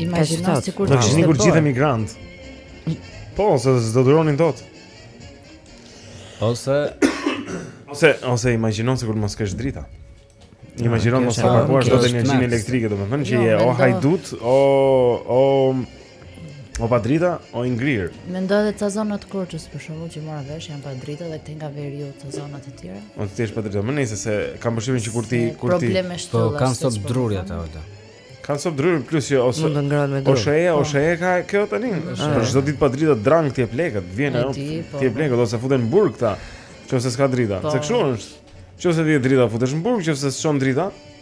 Imagjino sikur të kishte bërë gjithë emigrant. Po, s'do duronin dot. Ose ose ose imagjino sikur mos kesh drita. Ah, imagjino mos ta paguash dot energjinë elektrike, domethënë që jo, je o hajdut, o o O pa drita, o i ngrirë. Mendoj edhe ca zona të Korçës për shembull që mora vesh janë pa drita dhe këtej nga veriu ca zona të tjera. Mund të jesh pa drita, domethënë se kam përshtypjen që kur ti kur ti probleme shtu. Po kanë sobë druri ata ata. Kanë sobë druri plus që ose mund të ngrohen me dru. Ose ja, po. ose e ka kjo tani. Për çdo ditë pa drita drang t'i lekët, vjen ajo. T'i jep, po. lekët ose futen në burg këta. Nëse s'ka drita, po. se kështu është. Nëse ti drita futesh në burg, nëse s'ka drita,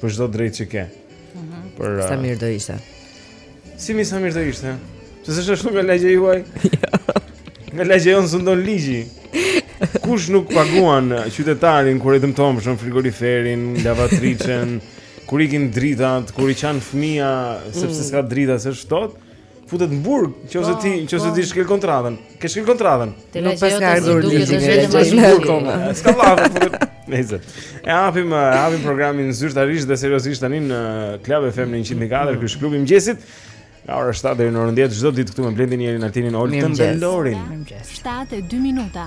Për çdo drejt që ke. Mhm. Po sa mirë do ishte. Si mi sa mirë do ishte? Pse, s'është ashtu nga lagjja juaj Nga lagjja jonë sundon ligji Kush nuk paguan qytetarin kur i dëmton për shembull frigoriferin, lavatriçen, kur ikin dritat, kur i qan fëmija Sepse mm. s'ka drita se është ftohtë Futet në burg, nëse ti, po, nëse po. ti shkel kontratën. Ke shkel kontratën. Te nuk paska ardhur ti që je të shkel kontratën. S'ka vallë. Nëse. E hapim, e hapim programin zyrtarisht dhe seriozisht tani në Club FM në 104, ky është klubi i mëngjesit. Nga ora 7 deri në orën 10 çdo ditë këtu me Blendin, Jerin, Altinin, Oltën dhe Lorin. 7 e 2 minuta.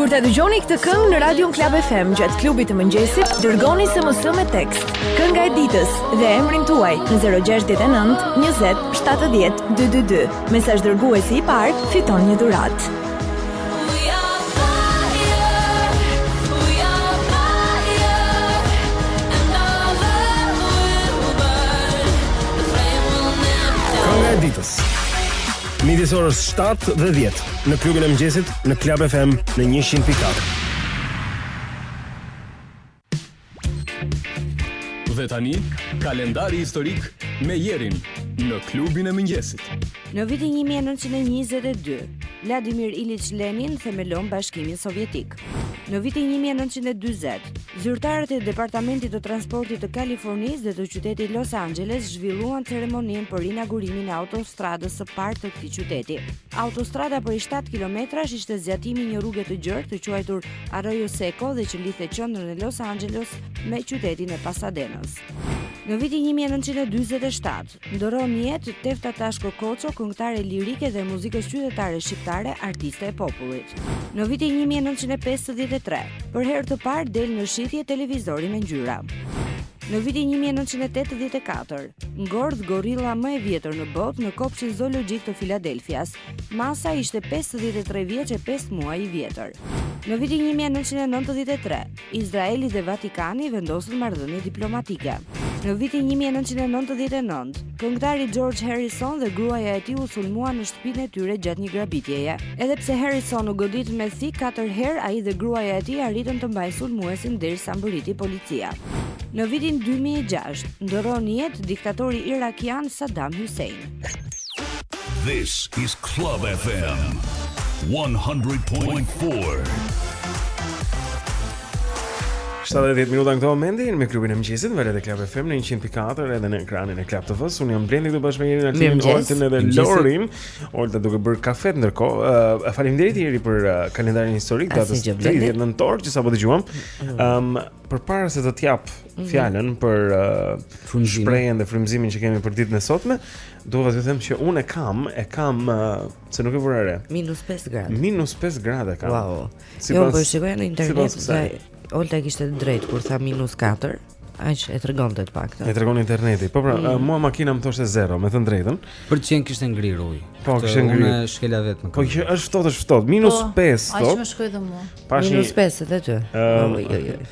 Kur ta dëgjoni këtë këngë në radion Club FM gjatë klubit të mëngjesit, dërgoni SMS me tekst Kënga e ditës dhe emrin tuaj në 069 20 70 222. Mesazhdërguesi i parë, fiton një dhuratë. Ditës. midis orës 7 dhe 10 në klubin e mëngjesit në Club FM në 100.4. Dhe tani, kalendari historik me Jerin në klubin e mëngjesit. Në vitin 1922, Vladimir Iliç Lenin themelon Bashkimin Sovjetik. Në vitin një mijë e nëntëqind e dyzet, zyrtarët e Departamentit të Transportit të Kalifornisë dhe të qytetit Los Angeles zhvilluan ceremoninë për inaugurimin e autostradës së parë të këtij qyteti. Autostrada prej 7 kilometrash ishte zgjatimi i një rruge të gjerë të quajtur Arroyo Seco dhe që lidhte qendrën e Los Angeles me qytetin e Pasadenës. Në vitin 1947, Ndërron jetë Tefta Tashko Koço, këngëtare lirike dhe muzikës qytetare shqiptare, artiste e popullit. Në vitin 1953, për herë të parë del në shitje televizori me ngjyra. Në vitin 1984, ngordh gorilla më e vjetër në botë në kopshin zoologjik të Filadelfias. Masa ishte 53 vjeç e 5 muaj i vjetër. Në vitin 1993, Izraeli dhe Vatikani vendosën marrëdhënie diplomatike. Në vitin një mijë e nëntëqind e nëntëdhjetë e nëntë, këngëtari George Harrison dhe gruaja e tij u sulmuan në shtëpinë e tyre gjatë një grabitjeje. Edhe pse Harrison u godit me thikë katër herë, ai dhe gruaja e tij arritën të mbajnë sulmuesin derisa mbërriti policia. Në vitin dy mijë e gjashtë, ndërron jetë diktatori irakian Saddam Hussein. This is Club FM 100.4. Shtatë e 10 minuta në këto momente me klubin e mëngjesit në valët e Club FM në 104 edhe në ekranin e Club TV-s. Unë jam Blendi këtu bashkë me Jerin Altin, Oltën edhe Lorin. Olta duke bërë kafet ndërkohë. Uh, Faleminderit Jeri për uh, kalendarin historik datës 30 nëntor që sapo dëgjuam. Ëm um, përpara se të t'jap Mhm. fjalën për uh, shprehjen dhe frymëzimin që kemi për ditën e sotme, dua të them që unë kam, e kam uh, se nuk e vura re. Minus 5 gradë. Minus 5 gradë kam. Wow. Sipas jo, po shikoj në internet sipas Olta kishte të drejtë kur tha minus 4. Aq e tregonte të paktën. E tregon interneti. Po pra, mm. mua makina më thoshte zero, me të drejtën. Për të qenë kishte ngrirë uji. Po kishte ngrirë. Unë shkela vetëm. Po që është ftohtë, është ftohtë. Minus 5 po, sot. Aq më shkoi dhe mua. Minus 5 edhe ty. Ëm. Jo, jo.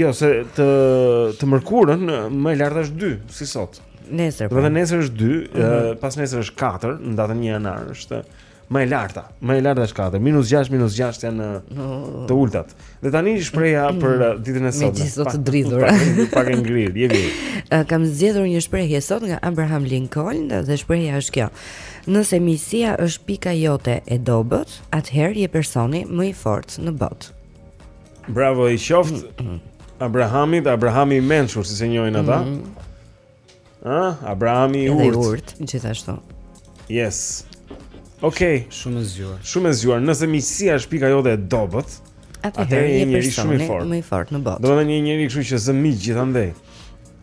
Jo, se të të mërkurën më e larta është 2, si sot. Nesër. Do të po. nesër është 2, mm -hmm. pas nesër është 4, në datën 1 janar është më e larta. Më e larta është 4, minus 6, minus 6 janë oh. të ultat. Dhe tani shprehja mm. për uh, ditën e sotme. Megjithëse të dridhur. Pak e ngrirë, je mirë. Uh, kam zgjedhur një shprehje sot nga Abraham Lincoln dhe shprehja është kjo. Nëse miqësia është pika jote e dobët, atëherë je personi më i fortë në botë. Bravo i qoftë Abrahamit, Abrahami i mençur, siç e njohin ata. Mm -hmm. Ah, Abrahami i urtë. I urtë, gjithashtu. Yes. Okej, okay. shumë e zgjuar. Shumë e zgjuar. Nëse miqësia është pika jote e dobët, atëherë je njeri shumë i fortë. Më i fortë në botë. Domethënë një njeri kështu që zë miq gjithandej.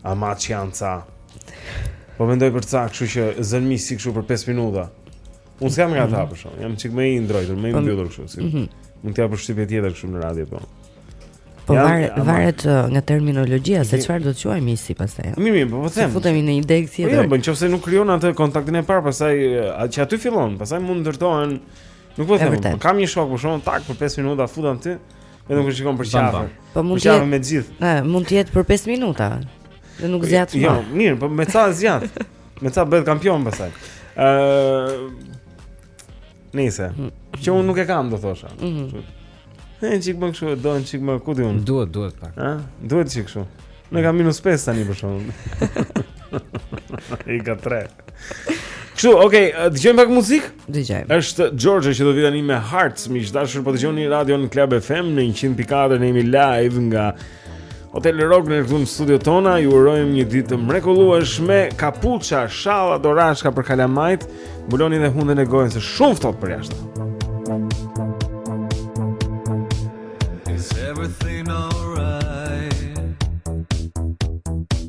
Ama çanca. Po mendoj për ca, kështu që zënë miq si kështu për 5 minuta. Unë s'kam nga ta për shumë, jam çikë më i ndrojtur, më i po, mbyllur kështu, si mhm. mund t'ia përshtatje tjetër kështu në radio, po. Po varet varet uh, nga terminologjia se çfarë do të quajmë si pastaj. Mirë, mirë, po po them. Futemi në një ide po, tjetër. Jo, po nëse nuk krijon atë kontaktin e parë, pastaj uh, që aty fillon, pastaj mund ndërtohen. Nuk po them, po kam një shok për shembull tak për 5 minuta futam ti, edhe nuk e shikon për çfarë. Po mund të jetë me gjithë. Ë, mund të jetë për 5 minuta. Dhe nuk zgjat jo, më. Jo, mirë, po me sa zgjat? Me ca bëhet kampion pastaj. Ë Nëse, mm. që unë nuk e kam, do thosha. Mhm. Një çik më kështu, do një çik më ku di unë. Duhet, duhet pak. Ë? Duhet çik kështu. Ne kam minus 5 tani për shkakun. Ega 3. Kështu, okay, dëgjojmë pak muzikë? Dëgjojmë. Është George që do vi tani me Hearts, miq dashur, po dëgjoni Radion Club FM në 100.4 ne jemi live nga Hotel Rogner këtu në studiot tona Ju urojmë një ditë të mrekullueshme Kapuça, shalla, dorashka për kalamajt Mbuloni dhe hundën e gojën se shumë ftohtë përjashta Is everything alright?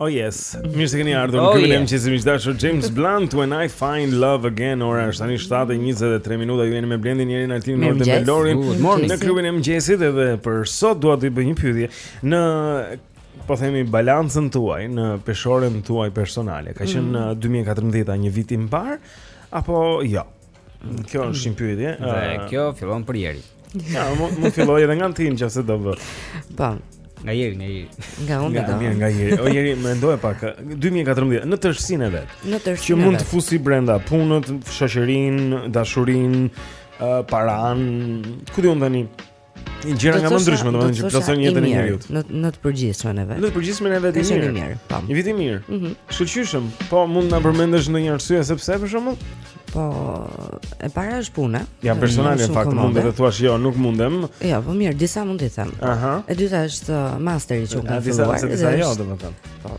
Oh yes, mirë se keni ardhur në oh, klubin e mëngjesit miq të dashur James Blunt when I find love again ora është tani 7:23 minuta ju jeni me Blendin Jerin Altinin edhe me Lorin në klubin e mëngjesit edhe për sot dua t'ju bëj një pyetje në po themi balancën tuaj në peshoren tuaj personale ka qenë mm. 2014 uh, një vit i mbarë apo jo Kjo është një pyetje. Dhe kjo fillon për Jerin. Ja, mund të filloj edhe nga Altini nëse doni. Po. Nga Jeri, nga Jeri. Nga unë do. Mirë, nga Jeri. O Jeri, mendo pak 2014 në tërësinë e vet. Në tërësinë. Që mund të fusësh brenda punën, shoqërinë, dashurinë, uh, paranë, ku di unë tani. gjëra nga më të ndryshmet, domethënë që plotësojnë jetën e njeriut. Në në të përgjithshmën e vet. Në të përgjithshmën e vet është i mirë. Po. Një vit i mirë. Mhm. Shkëlqyeshëm. Po mund na përmendësh ndonjë arsye se pse për shembull? Po e para është puna. Janë personale në fakt mund të thuash jo, nuk mundem. Jo, po mirë, disa mund të them. Aha. E dyta është uh, masteri që unë kam filluar. Disa, disa jo, domethënë. Po.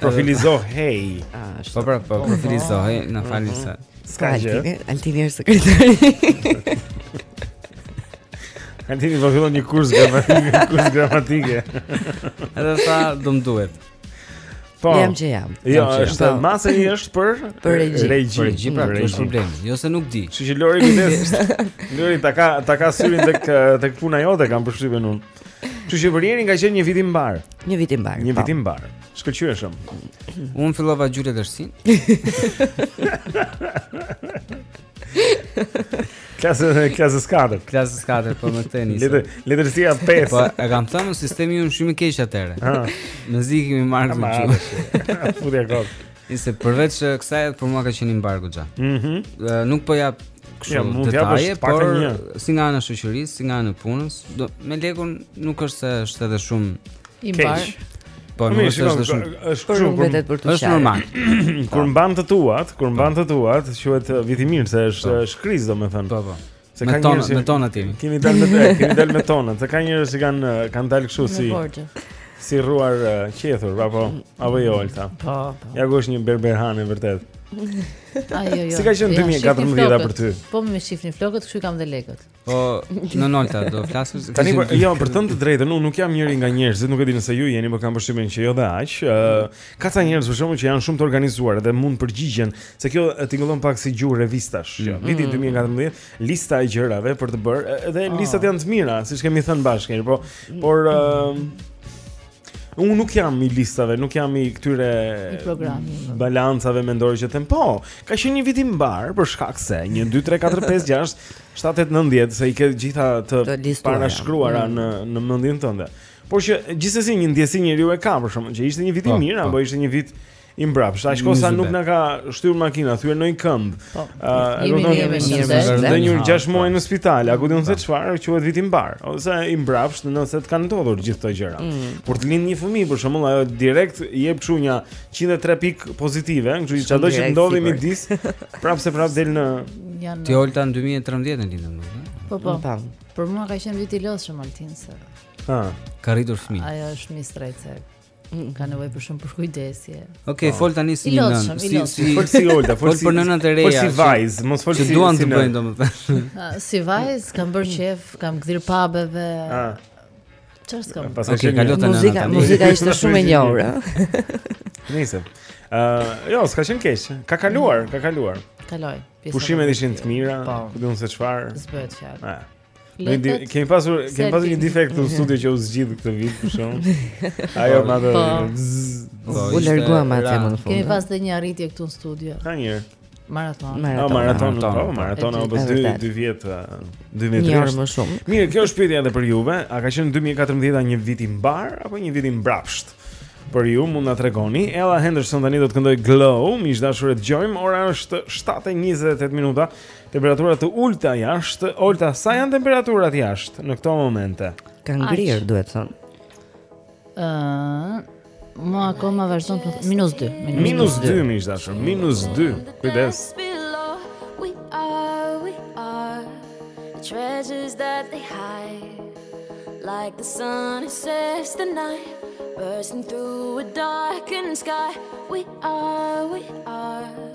Profilizohej. Ashtu. Po pra, po profilizohej, na mhm. falni se. S'ka gjë. Altini është sekretari. Altini po fillon një kurs gramatike, një kurs gramatike. Edhe sa do më duhet. Po. Jam që jam. Jo, është po. masteri është për për regji. Regji, për regji, pra, është problem. Jo se nuk di. Kështu që Lori kujdes. Lori ta ka ta ka syrin tek tek puna jote, kam përshtypjen unë. Kështu që për Jerin ka qenë një vit i mbarë. Një vit i mbarë. Një po. vit i mbarë. Shkëlqyeshëm. Un fillova gjuhë letërsinë. Klasë klasë skatë. Klasë skatë po më tani. Letër letërsia 5. Po e kam thënë sistemi ishte shumë i keq atëherë. Mezi kemi marrë këtu. Futja kot. Se përveç eh, kësaj edhe për mua ka qenë i mbarë goxha. Mhm. Mm eh, nuk po jap kështu ja, detaje, por një. si nga ana e shoqërisë, si nga ana e punës, po me lekun nuk është se është edhe shumë i mbarë. Po, po nuk është edhe shumë. Është shumë vetet për të qenë. Është normal. Kur mban të tuat, kur mban të tuat, quhet eh, vit i mirë se është shkriz domethënë. Po, po. Se me tonat, me tonat aty. Kemi dalë me tre, kemi dalë me tonat. Se ka njerëz që kanë kanë dalë kështu si si rruar qethur, apo apo jo Olta. Po, po. Ja, goxha një berberhane e vërtetë. Ai jo jo. Si ka qenë 2014 për ty? Po më shifni flokët, kështu kam dhe lekët. Po, nëna Olta do flasësh. Tani po, jo, për të thënë të drejtën, unë nuk jam njëri nga njerëzit, nuk e di nëse ju jeni, por kam përshtypjen që jo dhe aq. Ka ca njerëz për shembull që janë shumë të organizuar dhe mund të përgjigjen, se kjo tingëllon pak si gjuhë revistash. Mm. Viti 2014, mm. lista e gjërave për të bërë, edhe oh. listat janë të mira, siç kemi thënë bashkë, po por mm. uh, unë nuk jam i listave, nuk jam i këtyre balancave mendore që them, po, ka qenë një vit i mbarë për shkak se 1 2 3 4 5 6 7 8 9 10 se i ke të gjitha të, të parashkruara mm. në në mendjen tënde. Por që gjithsesi një ndjesi njeriu e ka për shembull që ishte një vit i po, mirë po. apo ishte një vit i mbrapshtë. Ai shyqyr sa nuk na ka shtyrë makina, thyer ndonjë këmbë. Ëh, po. do të jemi mirë. Ndonjë 6 muaj në spital, a ku di unë se çfarë, quhet vit i mbarë, ose i mbrapshtë nëse të kanë ndodhur gjithë këto gjëra. Mm. Por të lind një fëmijë për shembull, ajo direkt jep kështu një 103 pikë pozitive, kështu që ç'do që të ndodhë midis, prapëseprapë del në. Ti Olta në 2013 e linde, po po. Për mua ka qenë vit i lodhshëm Altin se. Ha, kam rritur fëmijë. Ajo është mistrece. Ka nevojë për shumë përkujdesje. Okej, okay, po. fol tani si një nënë, si si fol si Olta, fol si për nënat e reja. Fol si vajzë, mos fol si si duan të bëjnë domethënë. Ah, si vajzë, kam bërë qejf, kam gdhirë pabeve. Ah. Çfarë s'kam? Pas okay, kalo tani. Muzika, muzika ishte shumë e njohur, ëh. Nice. Ëh, ah, jo, s'ka qenë keq. Ka kaluar, ka kaluar. Kaloi. Pushimet ishin të mira, po. ku di unë se çfarë. S'bëhet fjalë. Ah. Lekët, kemi pasur kemi pasur një defekt në studio që u zgjidh këtë vit për shembull. Ajo më atë. Po. Po, e larguam atë më në fund. Kemi pas edhe një arritje këtu në studio. Ka një. Maraton. Maratonë, jo, maratonë, po, maratona, po, dy dy vjet, 2 vjet. Një orë më shumë. Mirë, kjo është pyetja edhe për juve, a ka qenë 2014-a një vit i mbarë apo një vit i mbrapshtë për ju? Mund të na tregoni. Ella Henderson tani do të këndojë Glow, miq të dashur, dëgjojmë. Ora është 7:28 minuta. Temperatura të ulta jashtë. Olta, sa janë temperaturat jashtë në këto momente? Ka ngrirë, duhet thënë. Ëh, uh, më akoma vazhdon të minus 2, minus 2, miq të dashur, minus 2. Kujdes. Treasures that they hide Like the sun it sets the night Bursting through a darkened sky We are, we are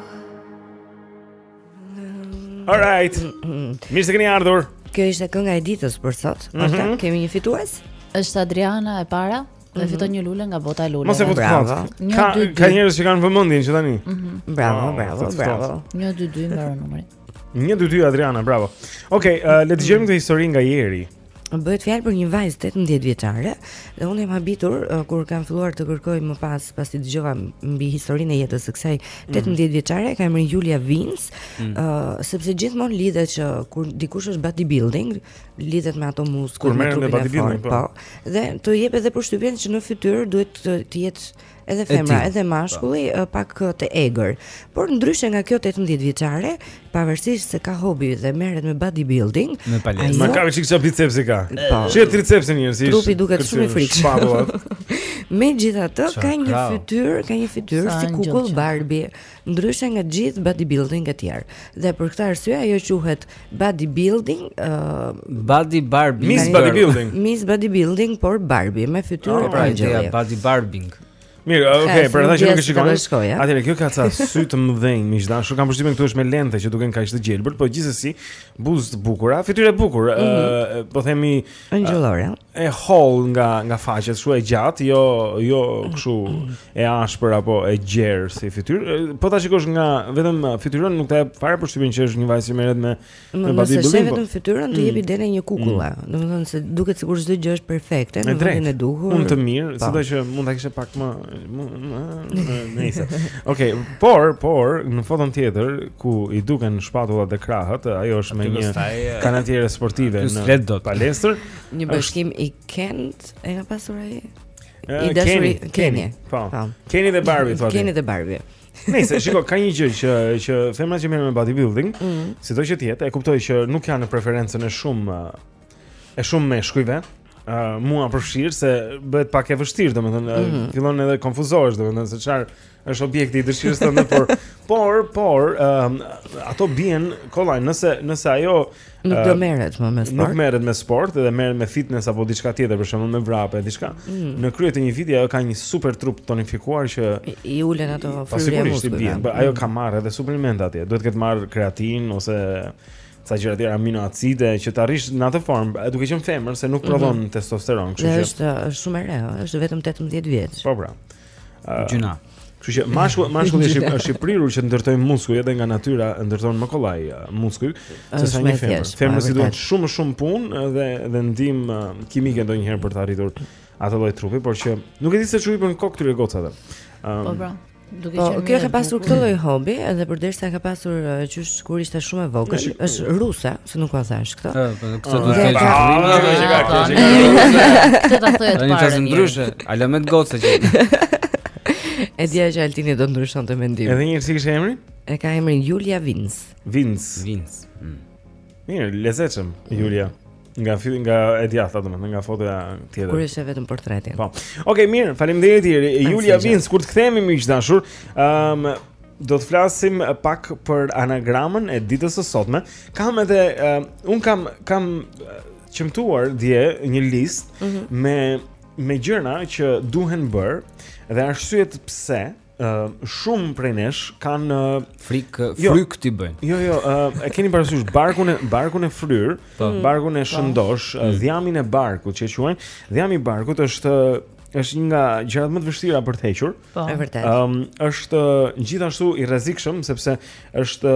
All right. Mirë se keni ardhur. Kjo ishte kënga e ditës për sot. Mm -hmm. Kemi një fitues? Është Adriana e para. Mm -hmm. Dhe mhm. fiton një lule nga bota e luleve. Mos e fut kot. Ka ka njerëz që kanë vëmendjen që tani. Mm -hmm. Bravo, oh, bravo, bravo. 122 mbaron numrin. 122 Adriana, bravo. Okej, okay, uh, le të dëgjojmë këtë histori nga Jeri. Bëhet fjalë për një vajzë 18 vjeçare dhe unë jam habitur uh, kur kam filluar të kërkoj më pas pasi dëgjova mbi historinë e jetës së kësaj 18 mhm. vjeçare, ka emrin Julia Vins, ë mm. uh, sepse gjithmonë lidhet që kur dikush është bodybuilding, lidhet me ato muskuj, me trupin e fortë, po. po. Dhe të jep edhe përshtypjen që në fytyrë duhet të, të jetë edhe femra, edhe mashkulli po. pak të egër. Por ndryshe nga kjo 18 vjeçare, pavarësisht se ka hobi dhe merret me bodybuilding, me palestra. Ajo... Ama ka, çfarë bicepsi ka. Po. Çfarë tricepsi, njerëz, si. Trupi duket shumë i frikshëm. Megjithatë ka një fytyrë, ka një fytyrë si kukull Barbie. Gjënë. ndryshe nga të gjithë bodybuilding e tjerë. Dhe për këtë arsye ajo quhet bodybuilding, ë uh, body barbie. Miss bodybuilding. Miss bodybuilding por Barbie me fytyrë oh, pra, engjëlli. Ja, body barbing. Mirë, eh, okay, eh, për ata që nuk e shikojnë. Eh? Atëherë kjo ka ca sy të mëdhenj, miq të dashur. Kam përshtypjen këtu është me lente që duken kaq të gjelbër, por gjithsesi buzë të bukura, fytyrë e bukur. Ëh, mhm. po themi Engjëllore. E hollë nga nga faqet, kështu e gjatë, jo jo kështu e ashpër apo e gjerë si fytyrë. Po ta shikosh nga vetëm fytyrën nuk të jep fare përshtypjen që është një vajzë që merret me me bodybuilding. Nëse po. vetëm fytyrën të jep mm. idenë e një kukulle, mm. domethënë se duket sikur çdo gjë është perfekte, në vendin e duhur. Unë të mirë, po. sado që mund ta kishe pak më Nice. Okej, por por në foton tjetër ku i duken shpatullat dhe krahët, ajo është me një kanatiere sportive në palestër. Një bashkim i Kenit e ka pasur ai. I dashuri Keni. Po. po. Keni dhe Barbie thotë. Keni dhe Barbie. Nëse shiko ka një gjë që që femrat që merren me bodybuilding, mm. sido që të jetë, e kuptoj që nuk janë në preferencën e shumë e shumë meshkujve. uh, mua përfshirë, se bëhet pak e vështirë, domethënë mm -hmm. fillon edhe konfuzohesh domethënë se çfarë është objekti i dëshirës tënde, por por por um, ato bien kollaj, nëse nëse ajo nuk do merret më me sport. Nuk merret me sport dhe merret me fitness apo diçka tjetër, për shembull me vrap a diçka. Mm. Në krye të një viti ajo ka një super trup tonifikuar që i ulen ato fryrje muskujve. Sigurisht, ajo ka marrë edhe suplemente atje. Duhet të ketë marrë kreatinë ose ca gjëra të tjera aminoacide që të arrish në atë formë, duke qenë femër se nuk mhm. prodhon mm -hmm. testosteron, kështu që është është shumë e re, është vetëm 18 vjeç. Po bra. Uh, Gjuna. Kështu që mashkull mashkulli është është i prirur që të ndërtojë muskuj edhe nga natyra ndërton më kollaj uh, muskuj se sa një femër. Po, femrës i duhet shumë shumë punë dhe dhe ndihmë uh, kimike ndonjëherë për të arritur atë lloj trupi, por që nuk e di se ç'u hyn në kokë këtyre gocave. Um, po bra. Duke po, qenë kjo ka pasur këtë lloj hobi, edhe përderisa ka pasur qysh kur ishte shumë e vogël, është ruse, se nuk ta thashë këtë. Po, po, këtë duhet të thoje. Ah, do të ka kjo. Këtë ta thoje të parën. Një çast ndryshe, alamet goce që. E dija që Altini do të ndryshonte mendimin. Edhe një si e kishte emrin? E ka emrin Julia Vins. Vins. Vins. Mm. Mirë, e lezetshme Julia. Nga filmi nga e djathta domethënë nga fotoja tjetër. Kur është vetëm portretin. Po. Okej, okay, mirë, faleminderit Iri. Julia Vins, kur të kthehemi miq të dashur, ëm um, do të flasim pak për anagramën e ditës së sotme. Kam edhe um, unë kam kam qëmtuar dje një listë mm -hmm. me me gjëra që duhen bërë dhe arsyet pse uh, shumë prej nesh kanë uh, frikë jo, frikë t'i bëjnë. Jo, jo, uh, e keni parasysh barkun e barkun e fryrë, po. mm. barkun e po. shëndoshë, mm. dhjamin e barkut që e quajnë. Dhjami i barkut është është një nga gjërat më të vështira për t'u hequr. Po. Është vërtet. Ëm um, është gjithashtu i rrezikshëm sepse është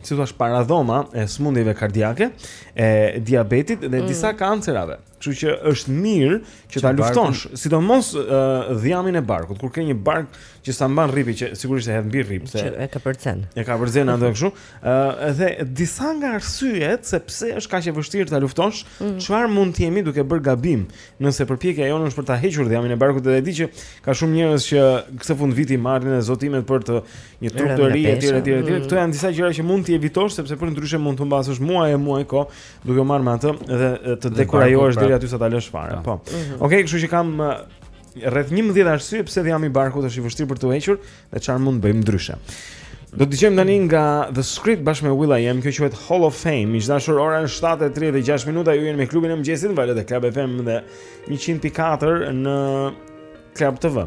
si të thuash paradhoma e sëmundjeve kardiake, e diabetit dhe mm. disa kancerave. Ëh Kështu që është mirë që ta luftosh, sidomos uh, dhjamin e barkut. Kur ke një bark që s'e mban rripi që sigurisht e hedh mbi rrip se e ka përcen. E ka përcen atë kështu. Ëh, uh, edhe disa nga arsyet se pse është kaq e vështirë ta luftosh, mhm. çfarë mm. mund të jemi duke bërë gabim, nëse përpjekja jonë është për ta hequr dhjamin e barkut dhe e di që ka shumë njerëz që këtë fund viti marrin edhe zotimet për të një trup të ri etj etj etj. Mm. Këto janë disa gjëra që mund t'i evitosh sepse përndryshe mund të humbasësh muaj e muaj kohë Duke u marrë me atë dhe të dekurajohesh deri aty sa ta lësh fare. Po. po. Mhm. Okej, kështu që kam rreth 11 arsye pse dhjami i barkut është i vështirë për t'u hequr dhe çfarë mund të bëjmë ndryshe. Do të dëgjojmë tani nga The Script bashkë me Will I Am, kjo quhet Hall of Fame. Miq të dashur, ora është 7:36 minuta, ju jeni me klubin e mëngjesit, valët e Club FM dhe 100.4 në Club TV.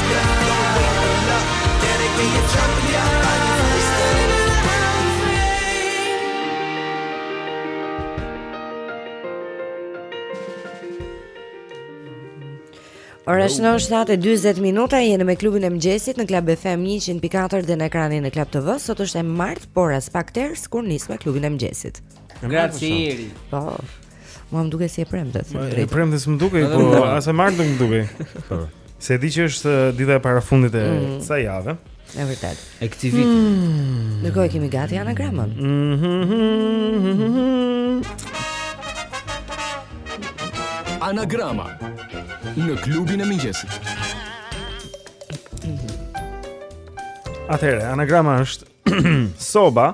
Ora shënon 7:40 minuta, jemi me klubin e mëngjesit në Club FM 104 dhe në ekranin e Club TV. Sot është e martë, por aspak ters kur nis me klubin e mëngjesit. Grazie. Po. Mua më duket si e premte, ç'është e drejta. E premte s'më dukej, po as e martë nuk më dukej. Po. Seç di që është uh, dita e parafundit e mm. kësaj jave. Është vërtet. E këtij viti. Mm. Ndërkohë kemi gati anagramën. Mm -hmm. Anagrama në klubin e mëngjesit. Atëherë, anagrama është soba.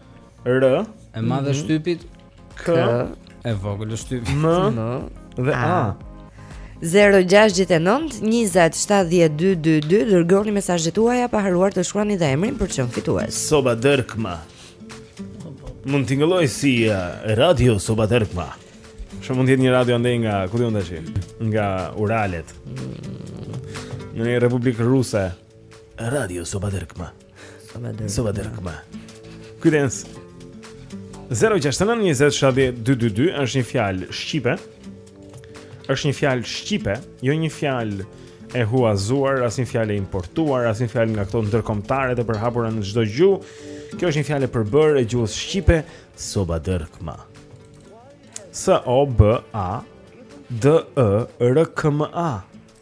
R e madhe mhm. shtypit K e vogël shtypit M dhe A 0-6-9-27-12-2 Dërgoni mesazhet tuaja pa harruar të shkruani dhe emrin për çmimin fitues Soba dërkma Mund të tingëllojë si uh, radio Soba dërkma Shumë mund t'jetë një radio andej nga Këtë mund të qim Nga Uralet Në një republikë ruse Radio Soba dërkma Soba dërkma Kujdes 069-2722 është një fjalë shqipe është një fjalë shqipe jo një fjalë e huazuar, as një fjalë e importuar, as një fjalë nga këto ndërkombëtaret e përhapura në çdo gjuhë. Kjo është një fjalë e përbërë e gjuhës shqipe, soba dërkma. S O B A D Ë R K M A.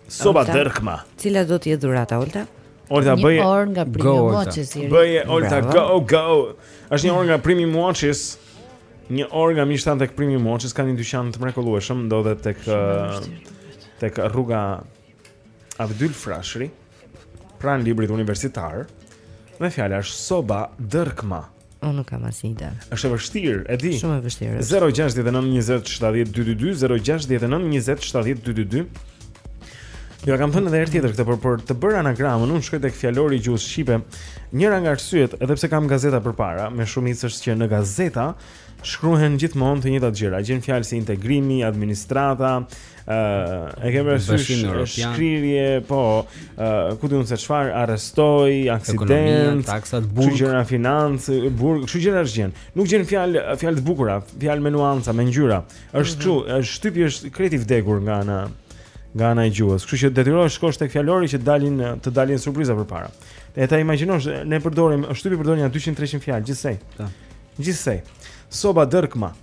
Soba dërkma. Cila do të jetë dhurata Olta? Olta bëje. Një orë nga primi Watches. Bëje Olta go go. Është një orë nga primi Watches. Një orë nga miqtë tanë tek primi Watches kanë një dyqan të mrekullueshëm ndodhet tek tek rruga Abdyl Frashëri pranë librit universitar. Dhe fjala është Soba Dërkma. Unë nuk kam asnjë ide. Është e vështirë, e di. Shumë e vështirë. 069 20 70 222 069 20 70 222. Jo, kam thënë edhe herë tjetër këtë, por për të bërë anagramën, unë shkoj tek fjalori i gjuhës shqipe. Njëra nga arsyet, edhe pse kam gazeta përpara, me shumicë është që në gazeta shkruhen gjithmonë të njëjtat gjëra. Gjen fjalë si integrimi, administrata, Uh, e ke parasysh shkrirje, po, uh, ku di unë se çfarë arrestoi, aksident, taksat burg, kështu gjëra financë, burg, kështu gjërash gjen. Nuk gjen fjalë fjalë të bukura, fjalë me nuanca, me ngjyra. Është kështu, mm -hmm. shtypi është krejt i vdekur nga ana nga ana e gjuhës. Kështu që detyrohesh të shkosh tek fjalori që dalin të dalin surpriza përpara. E ta imagjinosh, ne përdorim, shtypi përdor nja 200-300 fjalë gjithsej. Po. Gjithsej. Soba dërkma.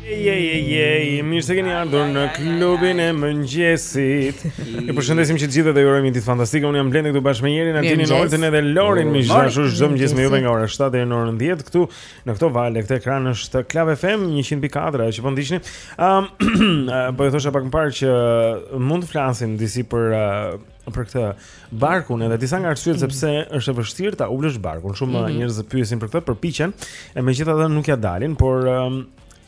Je je je, mirë se keni ardhur në klubin e mëngjesit. Ju përshëndesim të gjithëve dhe ju urojmë një ditë fantastike. Unë jam Blendi këtu bashkë me Jerin, Antinin, Oltën edhe Lorin, oh, miq të dashur, çdo mëngjes me juve nga ora 7 deri në orën 10 këtu në këto valë, këtë ekran është Club FM 104, ajo që po ndiqni. Ëm, po ju thosha pak më parë që mund të flasim disi për uh, për këtë barkun edhe disa nga arsyet sepse është e vështirë ta ulësh barkun. Shumë mm -hmm. njerëz pyesin për këtë, përpiqen, e megjithatë nuk ja dalin, por um,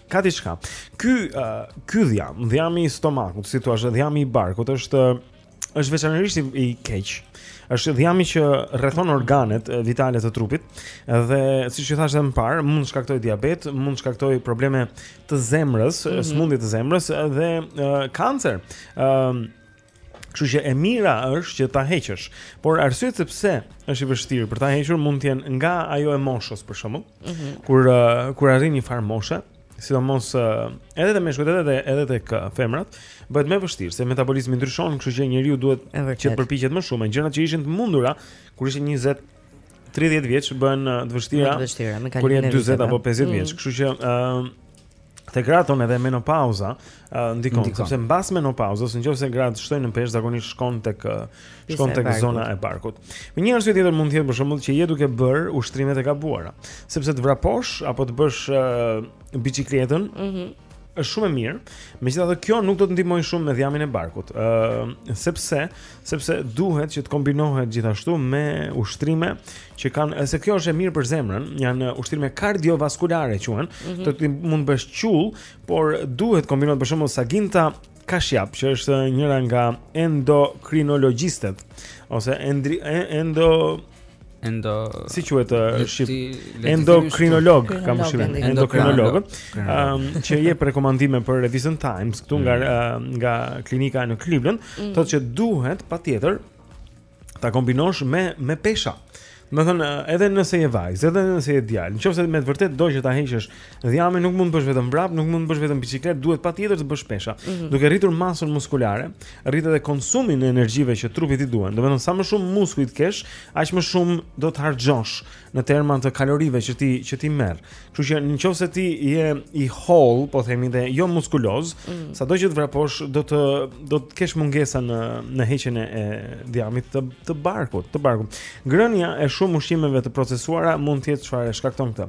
ka diçka. Ky uh, ky dhjam, dhjami i stomakut, si thua, dhjami i barkut është është veçanërisht i, i keq. Është dhjami që rrethon organet vitale të trupit dhe siç e thashë më parë, mund të shkaktojë diabet, mund të shkaktojë probleme të zemrës, mm -hmm. sëmundje të zemrës dhe uh, kancer. Ëm um, Kështu që e mira është që ta heqësh. Por arsyet se pse është i vështirë për ta hequr mund të jenë nga ajo e moshës për shembull. Mm -hmm. Kur uh, kur arrin një farë moshe, sidomos uh, edhe te meshkujt edhe te edhe tek uh, femrat, bëhet më e vështirë se metabolizmi ndryshon, kështu që njeriu duhet që të përpiqet më shumë. Gjërat që ishin të mundura kur ishe 20 30 vjeç bëhen uh, të vështira kur je 40 apo 50 vjeç, mm. kështu që ë uh, Te gratë dhe edhe menopauza uh, ndikon, ndikon. sepse mbas menopauzës, në qoftë se gratë shtojnë në peshë zakonisht shkon tek shkon tek zona e barkut. Me një arsye tjetër mund të jetë për shembull që je duke bërë ushtrimet e gabuara, sepse të vraposh apo të bësh uh, biçikletën, ëh, mm është shumë e mirë. Megjithatë kjo nuk do të ndihmojë shumë me dhjamin e barkut, ëh, uh, sepse sepse duhet që të kombinohet gjithashtu me ushtrime që janë, se kjo është e mirë për zemrën, janë ushtrime kardiovaskulare quhen, mm -hmm. dhe ti mund të bësh qull, por duhet kombinohet për shembull Sangita Kashjap, që është njëra nga endokrinologjistet ose endri, e, endo endo si quhet endokrinolog kam shkruar endokrinolog um, që jep rekomandime për revistën Times këtu nga mm. nga klinika në Cleveland mm. thotë që duhet patjetër ta kombinosh me me pesha. Domethënë edhe nëse je vajzë, edhe nëse je djalë, në qoftë se me të vërtetë do që ta heqësh Dhjamin nuk mund të bësh vetëm vrap, nuk mund të bësh vetëm biçikletë, duhet patjetër të bësh pesha. Mm -hmm. Duke rritur masën muskulare, rrit edhe konsumin e energjive që trupi yt do. Domethënë sa më shumë muskuj të kesh, aq më shumë do të harxhosh në terma të kalorive që ti që ti merr. Kështu që nëse ti je i hollë, po themi dhe jo muskuloz, mm -hmm. sado që të vraposh, do të do të kesh mungesa në në heqjen e dhjamit të të barkut, të barkut. Ngrënia e shumë ushqimeve të procesuara mund të jetë çfarë shkakton këtë.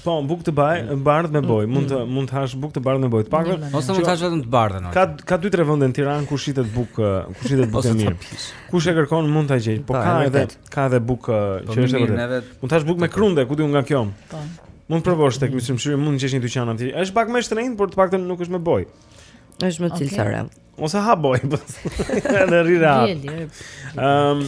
Po, bukë të bardhë, mm. bardh me bojë. Mund të mm. mund të hash bukë të bardhë me bojë. Pak ose mund të hash vetëm të bardhën. Ka ka dy tre vende në Tiranë ku shitet bukë, ku shitet bukë e mirë. Kush e kërkon mund ta gjejë. Po ka edhe ka edhe bukë po, që është e vërtetë. Mund të hash bukë me krunde, ku di unë nga kjo. Po. Mund të provosh tek mm. Myslym Shyri, mund të gjesh një dyqan aty. Është pak më shtrenjtë, por të paktën nuk është me bojë. Është më okay. cilësore. Mos e ha bojë. Po. Në rira. Ehm,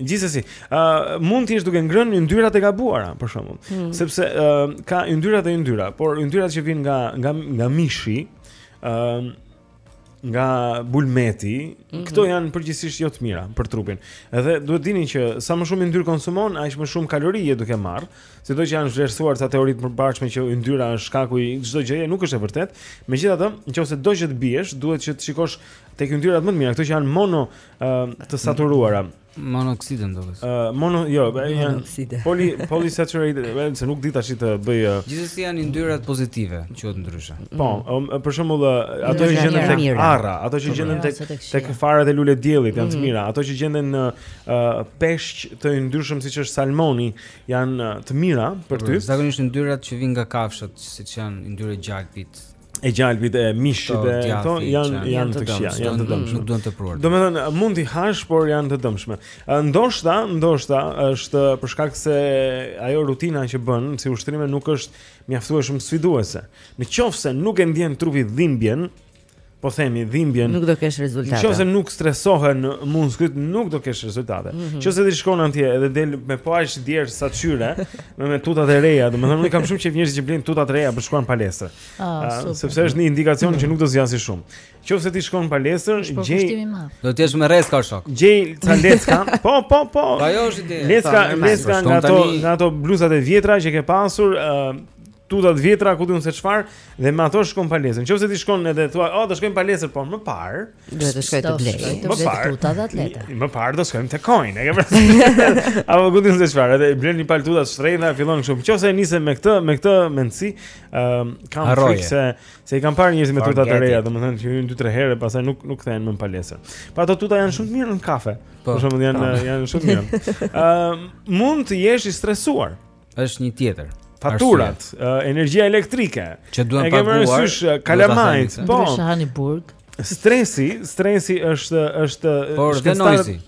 gjithsesi, ë uh, mund të jesh duke ngrënë yndyrat e gabuara, për shembull, hmm. sepse uh, ka yndyra dhe yndyra, por yndyrat që vijnë nga nga nga mishi, ë uh, nga bulmeti, mm -hmm. këto janë përgjithsisht jo të mira për trupin. Edhe duhet të dini që sa më shumë yndyrë konsumon, aq më shumë kalori je duke marrë. Sado që janë vlerësuar ca teori të përbashkëme që yndyra është shkaku i çdo gjëje, nuk është e vërtetë. Megjithatë, nëse do që të biesh, duhet që të shikosh tek yndyrat më të mira, ato që janë mono uh, të saturuara. Monoksidën do të thotë. Uh, mono, jo, janë poly polysaturated, vetëm se nuk di tash të bëj. Uh, Gjithsesi janë yndyrat pozitive, quhet ndryshe. Po, um, për shembull, ato që gjenden tek arra, ato që gjenden tek tek farat e lulediellit janë të mm. mira, ato që gjenden në uh, peshk të yndyrshëm siç është salmoni Janë të mira për ty. Zakonisht yndyrat që vijnë nga kafshët, siç janë yndyrat gjalpit, e gjalpit e mishit e këto janë janë të këqija, janë të dëmshme. Nuk duan të pruar. Domethënë mund t'i hash, por janë të dëmshme. Ndoshta, ndoshta është për shkak se ajo rutina që bën si ushtrime nuk është mjaftueshëm sfiduese. Në qoftë se nuk e ndjen trupi dhimbjen, po themi dhimbjen. Nuk do kesh rezultate. Nëse nuk stresohen muskujt, nuk do kesh rezultate. Nëse mm -hmm. ti shkon atje edhe del me po aq djersë sa ç'hyre, me me tuta të e reja, domethënë unë kam shumë qejf njerëz që blejnë tuta të reja për të shkuar në palestër. Ah, uh, sepse është një indikacion mm -hmm. që nuk do zgjasë shumë. Nëse ti shkon në palestër, gjej Do të jesh me rrezik ka shok. Gjej ca lecka. Po, po, po. Ajo është ide. Lecka, lecka nga ato nga ato bluzat e vjetra që ke pasur, ë uh, tuta të vjetra, ku di unë se çfarë, dhe me ato shkon në palestër. Nëse ti shkon edhe thua, "Oh, do shkoj në palestër po më parë." Duhet të shkoj të blej. Më parë tuta dhe atlete. Më parë do shkoj te Coin, e ke parasysh? Apo ku di unë se çfarë, edhe blen një palë tuta të shtrenjta, fillon kështu. Nëse e nisem me këtë, me këtë mendësi, ëm ehm, kam frikë se se i kam parë njerëz me tuta të reja, domethënë që hyjnë 2-3 herë, pastaj nuk nuk kthehen më në palestër. Po ato tuta janë shumë mirë në kafe. Po. Për shembull janë po. janë shumë mirë. Ëm ehm, mund të jesh i stresuar. është një tjetër. Faturat, uh, energjia elektrike. Që duhen paguar. E ke parasysh kalamajtë, po. Është hani burg. Stresi, stresi është është Por dhe noisi.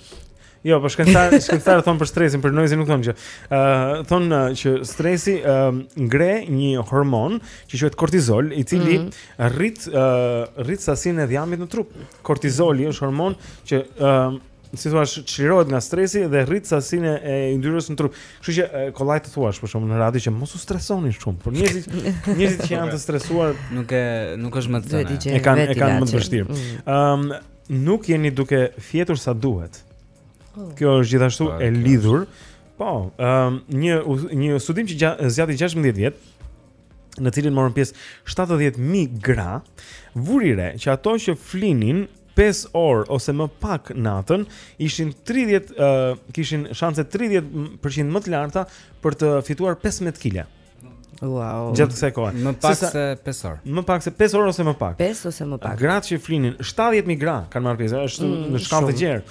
Jo, po shkencëtarët, shkencëtarët thonë për stresin, për noizin nuk thonë gjë. Ë, uh, thonë uh, që stresi uh, ngre një hormon që quhet kortizol, i cili mm -hmm. rrit uh, rrit sasinë e dhjamit në trup. Kortizoli është hormon që ë uh, si thua, çlirohet nga stresi dhe rrit sasinë e yndyrës në trup. Kështu që kollaj të thuash për shka kur në radio që mos u stresoni shumë, por njerëzit njerëzit që janë të stresuar nuk e nuk është me të thënë. E kanë e kanë më të vështirë. Mm. Ëm mm. um, nuk jeni duke fjetur sa duhet. Oh. Kjo është gjithashtu e lidhur. Po, ëm um, një një studim që zgjati 16 vjet në cilin morën pjesë 70000 gra, vuri re që ato që flinin 5 orë ose më pak natën, ishin 30 ë uh, kishin shanse 30% më të larta për të fituar 15 kg. Wow. Gjatë kësaj kohe. Më pak se, se 5 orë. Më pak se 5 orë ose më pak. 5 ose më pak. Gratë që flinin 70000 gra kanë marrë pjesë, është mm, në shkallë të gjerë.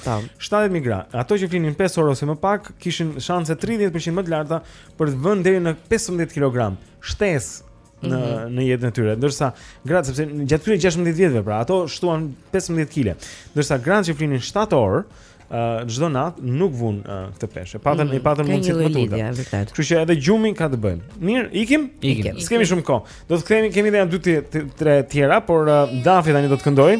70000 gra. Ato që flinin 5 orë ose më pak kishin shanse 30% më të larta për të vënë deri në 15 kg shtesë në mm -hmm. në jetën e tyre. Ndërsa gratë sepse gjatë këtyre 16 vjetëve, pra ato shtuan 15 kg. Ndërsa gratë që flinin 7 orë, çdo uh, natë nuk vunë uh, këtë peshë. Patën mm, i patën mundësi të ulëta. Kështu që edhe gjumi ka të bëjë. Mirë, ikim? Ikim. S'kemi shumë kohë. Do të kthehemi kemi edhe janë dy tre tjera, por uh, Dafi tani do të këndojë.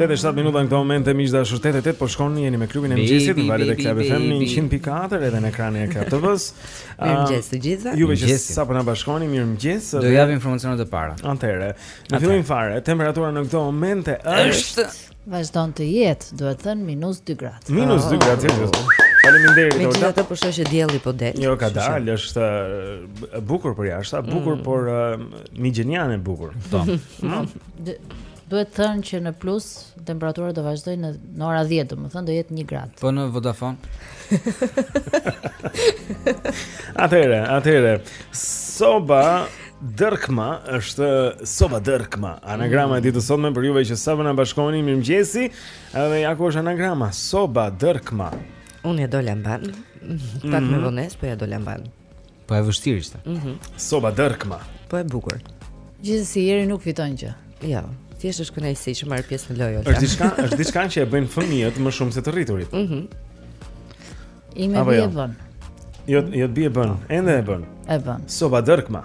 8 e 7 minuta në këto momente miq të dashur 8 e 8 po shkon jeni me klubin e mëngjesit në valët e Club FM në 100.4 edhe në ekranin e Club TV-së. Mirëmëngjes të gjithëve. Juve që sapo na bashkoheni, mirëmëngjes. Do të japim informacionet e para. Atëherë, në fillim fare, temperatura në këto momente është vazhdon të jetë, duhet thënë minus 2 gradë. Minus 2 gradë, oh. gjithë. Faleminderit Olga. Megjithatë po shoh që dielli po del. Jo, ka dal, është e bukur përjashta, bukur mm. por migjenian e bukur. Po. Duhet thënë që në plus temperatura do vazhdojë në në ora 10, domethënë do jetë 1 gradë. Po në Vodafone. atëherë, atëherë. Soba Dërkma është Soba Dërkma, anagrama e ditës sotme për juve që sapo na bashkoheni mirëmëngjesi, edhe ja ku është anagrama Soba Dërkma. Unë ia dola mbanë. Pak mm -hmm. me mhm. vonesë, po ia dola mbanë. Po e vështirë ishte. Mhm. Mm Soba dërkma. Po e bukur. Gjithsesi Jeri nuk fiton gjë. Jo. Ja. Thjesht është kënaqësi që marr pjesë në lojë. Është diçka, është diçka që e bëjnë fëmijët më shumë se të rriturit. Mhm. Mm I më bie jo? bën. Jo, jo bie bën. Ende e bën. E bën. Soba dërkma.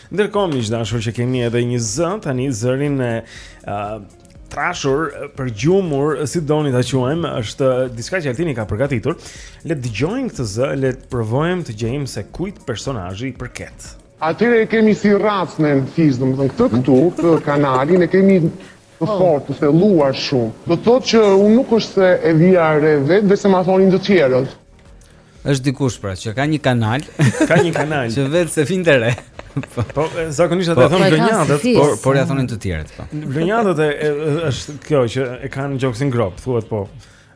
Ndërkohë miq të dashur që kemi edhe një zë tani zërin e uh, trashur përgjumur si doni ta quajmë është diçka që Altini ka përgatitur. Le të dëgjojmë këtë zë, le të provojmë të gjejmë se kujt personazhi i përket. Atëherë e kemi si racë në fis, domethënë këtë këtu, këtë kanalin, e kemi të po. fortë, të thelluar shumë. Do të thotë që unë nuk është se e vija re vetë, dhe se ma thonin të tjerët. Është dikush pra që ka një kanal. Ka një kanal. Që vetë se vinte re. Po, po zakonisht ata po, thonë vlonjatët, po, por por ja thonin të tjerët, po. Vlonjatët është kjo që e kanë gjoksin gropë, thuhet po.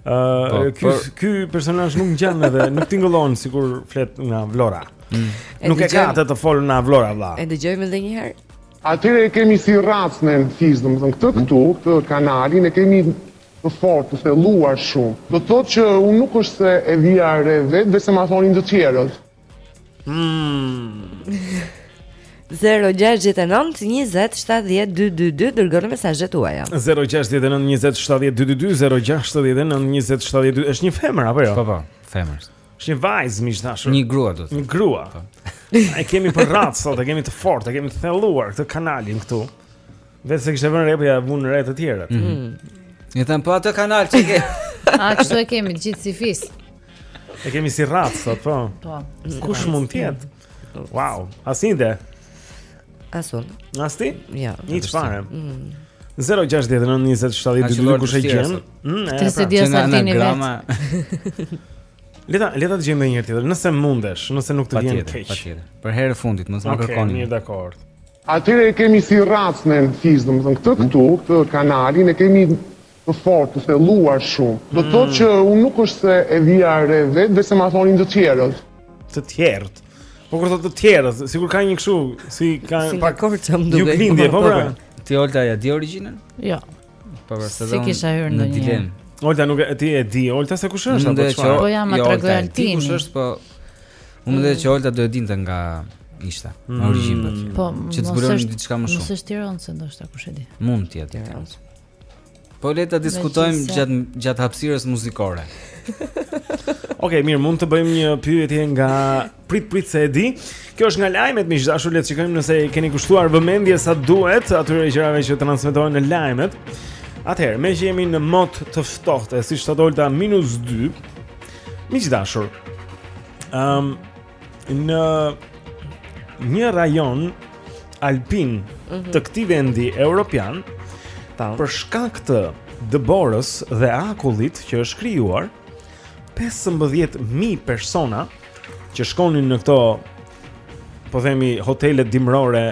Ë, po, ky ky personazh nuk ngjan edhe nuk tingëllon sikur flet nga Vlora. Mm. Nuk e ka atë të folur nga Vlora valla. E dëgjojmë edhe një herë. Atëherë e kemi si racë ne në fis, domethënë këtë këtu, këtë kanalin e kemi të fortë, të thelluar shumë. Do të thotë që unë nuk është se e vija re vetë veç se ma thonin të tjerët. Hmm. 0-6-9-20-70-222 Dërgoni mesazhet tuaja 0-6-9-20-70-222 0-6-9-20-70-222 është një femër, apo jo? Po, po, femër është një vajz, miq të dashur Një grua, do të thotë Një grua po. E kemi për racë, thotë, e kemi të fortë, e kemi të thelluar Këtë kanalin këtu Vetë se kishte vënë re, po ja vunë re të tjerët. Mm -hmm. I them po atë kanal ç'e ke. A kështu e kemi të gjithë si fis. E kemi si racë thotë, po. Po. Kush mund të jetë? Wow, as ide. Asun. Asti? Jo. Një çfarë? Mm. 069 20 70 222 kush e gjen? Mm, Ti se di sa tini vet. Le ta, le ta dëgjojmë një herë tjetër, nëse mundesh, nëse nuk të vjen keq. Patjetër, patjetër. Për herë fundit, mos më kërkoni. Okej, mirë, dakord. Atëherë e kemi si racë ne në fis, domethënë këtë këtu, këtë kanalin e kemi të fortë, të thelluar shumë. Do të thotë që unë nuk është se e vija re vetë, veç se ma thonin të tjerët. Të tjerët. Po kur thotë të tjerët, sikur ka një kështu, si ka Si nga pak Korça, më duket. juglindje, po pra. Ti Olta ia di origjinën? Jo. Po pra, se jo në dilemë. Olta nuk e ti e di, Olta se kush është apo çfarë? Po ja ma trego, Altin. Kush është po? Unë mendoj që Olta do e dinte nga ishte, mm. nga origjina. Po, që të zbulojmë diçka më shumë. Mos është tiranase ndoshta kush e di. Mund të jetë Tiranë. Po le ta diskutojmë gjatë gjatë hapësirës muzikore. Okej, okay, mirë, mund të bëjmë një pyetje nga Prit prit se e di. Kjo është nga lajmet miq të dashur, le të shikojmë nëse keni kushtuar vëmendje sa duhet atyre gjërave që transmetohen në lajmet. Atëherë, meqë jemi në mot të ftohtë, siç tha dhe Olta minus 2. Miq të dashur. Ëm um, në një rajon alpin mm -hmm. të këtij vendi europian, ta për shkak të dëborës dhe akullit që është krijuar, 15000 persona që shkonin në këto po themi hotele dimrore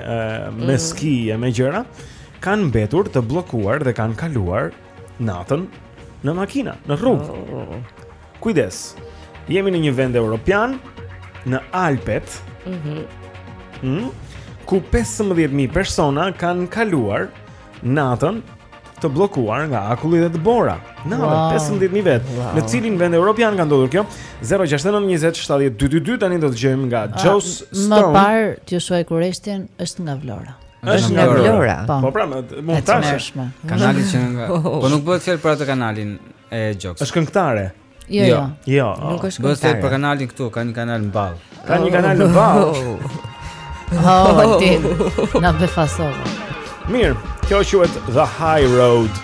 me mm. ski e me gjëra, kanë mbetur të bllokuar dhe kanë kaluar natën në makina, në rrugë. Oh. Kujdes. Jemi në një vend europian në Alpet. Mhm. Mm mm, ku 15000 persona kanë kaluar natën të bllokuar nga akulli dhe dëbora. Wow. 15000 vet. Wow. Në cilin vend europian ka ndodhur kjo? 0692070222 tani do të dëgjojmë nga ah, Joss Stone. Më parë t'ju shuaj kureshtjen është nga Vlora. Është nga Vlora. Po, po pra, unë të thashë. Kanali që nga. Po nuk bëhet fjalë për atë kanalin e Joss. Është këngëtare. Jo, jo. Jo. Nuk është këngëtare. Bëhet për kanalin këtu, ka një kanal në ball. Ka një kanal në ball. Ha, ti. Na befasove. Mirë, kjo quhet The High Road.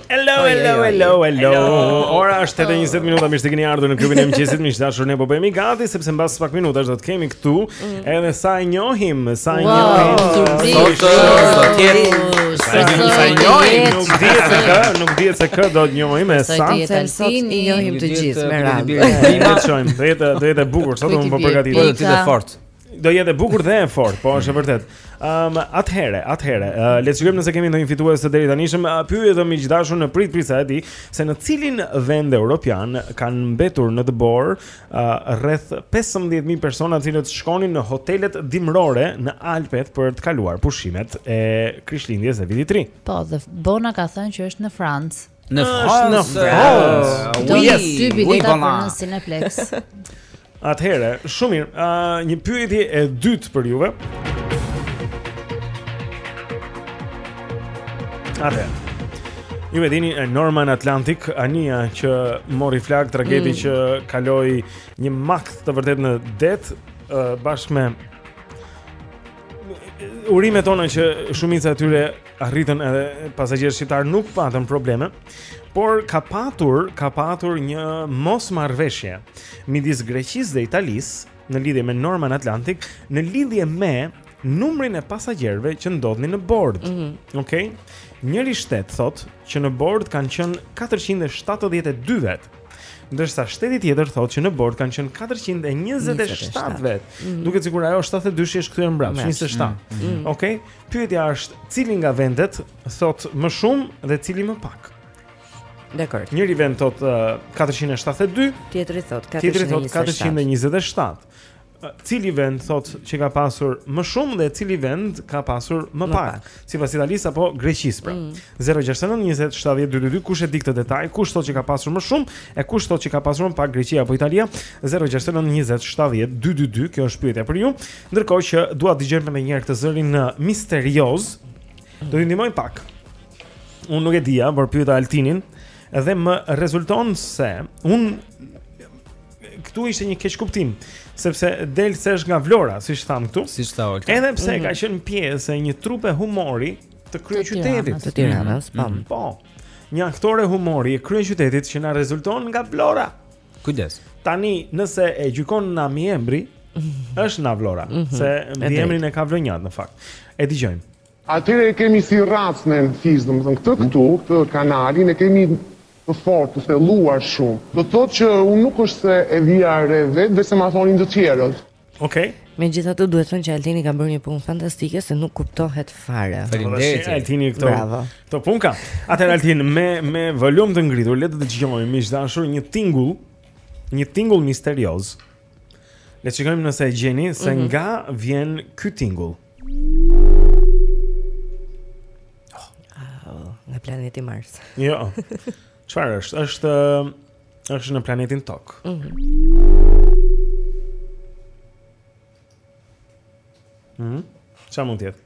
Hello, hello, hello, hello. Ora është 8:20 minuta, mirë se keni ardhur në klubin e mëngjesit. Miq të dashur, ne po bëhemi gati sepse mbas pak minutash do të kemi këtu mm. edhe sa e njohim, sa e njohim. Sa e njohim, nuk dihet se kë, nuk dihet se kë do të njohim e sa. Sa i njohim të gjithë me radhë. Do të shohim, do jetë do jetë e bukur, sot unë po përgatitem. Do të jetë e fortë. Do jetë e bukur dhe e fortë, po është e vërtetë. Ëm, um, atëherë, atëherë, uh, le të shikojmë nëse kemi ndonjë fitues të deritanishëm uh, pyetëm miq të dashur në prit prit sa e di se në cilin vend europian kanë mbetur në dëborë uh, rreth 15000 persona të cilët shkonin në hotelet dimërore në Alpet për të kaluar pushimet e Krishtlindjes dhe Vitit të Ri. Po, dhe Bona ka thënë që është në Francë. Në Francë. Në Francë. Do të dy bileta për në Cineplex. Atëherë, shumë mirë. Uh, një pyetje e dytë për juve. Atëherë. Ju e dini Norman Atlantic, anija që mori flakë, trageti mm. që kaloi një makth të vërtetë në det uh, bashkë me urimet tona që shumica e tyre arritën edhe pasagjerët shqiptarë nuk patën probleme, por ka patur, ka patur një mosmarrëveshje midis Greqisë dhe Italisë në lidhje me Norman Atlantic, në lidhje me numrin e pasagjerëve që ndodheshin në bord. Mm -hmm. Okej. Okay? Njëri shtet thotë që në bord kanë qenë 472 vetë. Ndërsa shteti tjetër thotë që në bord kanë qenë 427 vetë, mm. duket sikur ajo 72-shi është kthyer mbrapsht, 27. Mm. Mm. Okej. Okay? Pyetja është, cili nga vendet thotë më shumë dhe cili më pak? Dakord. Njëri vend thotë uh, 472, tjetri thotë 427. Tjetri thotë 427. cili vend thotë që ka pasur më shumë dhe cili vend ka pasur më, më pak, pak. sipas Italisë apo Greqisë pra. Mm. 069 20 70 222 kush e di këtë detaj, kush thotë që ka pasur më shumë e kush thotë që ka pasur më pak Greqia apo Italia? 069 20 70 222 kjo është pyetja për ju. Ndërkohë që dua të dëgjojmë edhe një herë këtë zërin misterioz. Do t'ju ndihmoj pak. Unë nuk e dija, por pyeta Altinin dhe më rezulton se unë këtu ishte një keqkuptim, sepse del se është nga Vlora, siç tham këtu. Siç tha Olta. Edhe pse mm -hmm. ka mhm. qenë pjesë e një trupe humori të kryeqytetit të Tiranës, po. Mm -hmm. Po. Një aktore humori e kryeqytetit që na rezulton nga Vlora. Kujdes. Tani, nëse e gjykon nga mbiemri, mhm. është nga Vlora, mm -hmm. se mbiemrin e ka vlonjat në fakt. E dëgjojmë. Atëherë e kemi si racë ne në fis, domethënë këtë këtu, këtë kanalin e kemi të fortë, të thelluar shumë. Do të thotë që unë nuk është se e vija re vetë, veçse ma thonin të tjerët. Okej. Megjithatë duhet thënë që Altini ka bërë një punë fantastike se nuk kuptohet fare. Faleminderit. Bravo, Altini këto. Bravo. Këto punë ka. Atëherë Altin me me volum të ngritur, le të dëgjojmë miq të dashur një tingull, një tingull misterioz. Le të shikojmë nëse e gjeni se Mhm. nga vjen ky tingull. Nga planeti Mars. Jo. Çfarë është? Është është në planetin Tokë. Ëh. Mm mhm. mm Çfarë mund të jetë?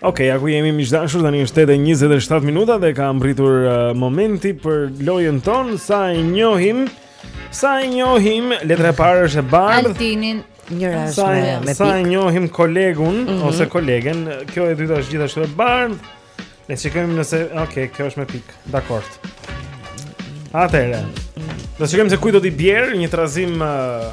Ok, ja ku jemi miq të dashur, tani është 8:27 minuta dhe ka mbritur uh, momenti për lojën tonë sa e njohim. Sa e njohim, letra e parë është e bardhë. Altinin njëra është me me pikë. Sa e njohim kolegun mm -hmm. ose kolegen, kjo e dyta është gjithashtu e bardhë. Le të shikojmë nëse, ok, kjo është me pikë. Dakord. Atëherë. Do të shikojmë se kujt do t'i bjerë një trazim uh,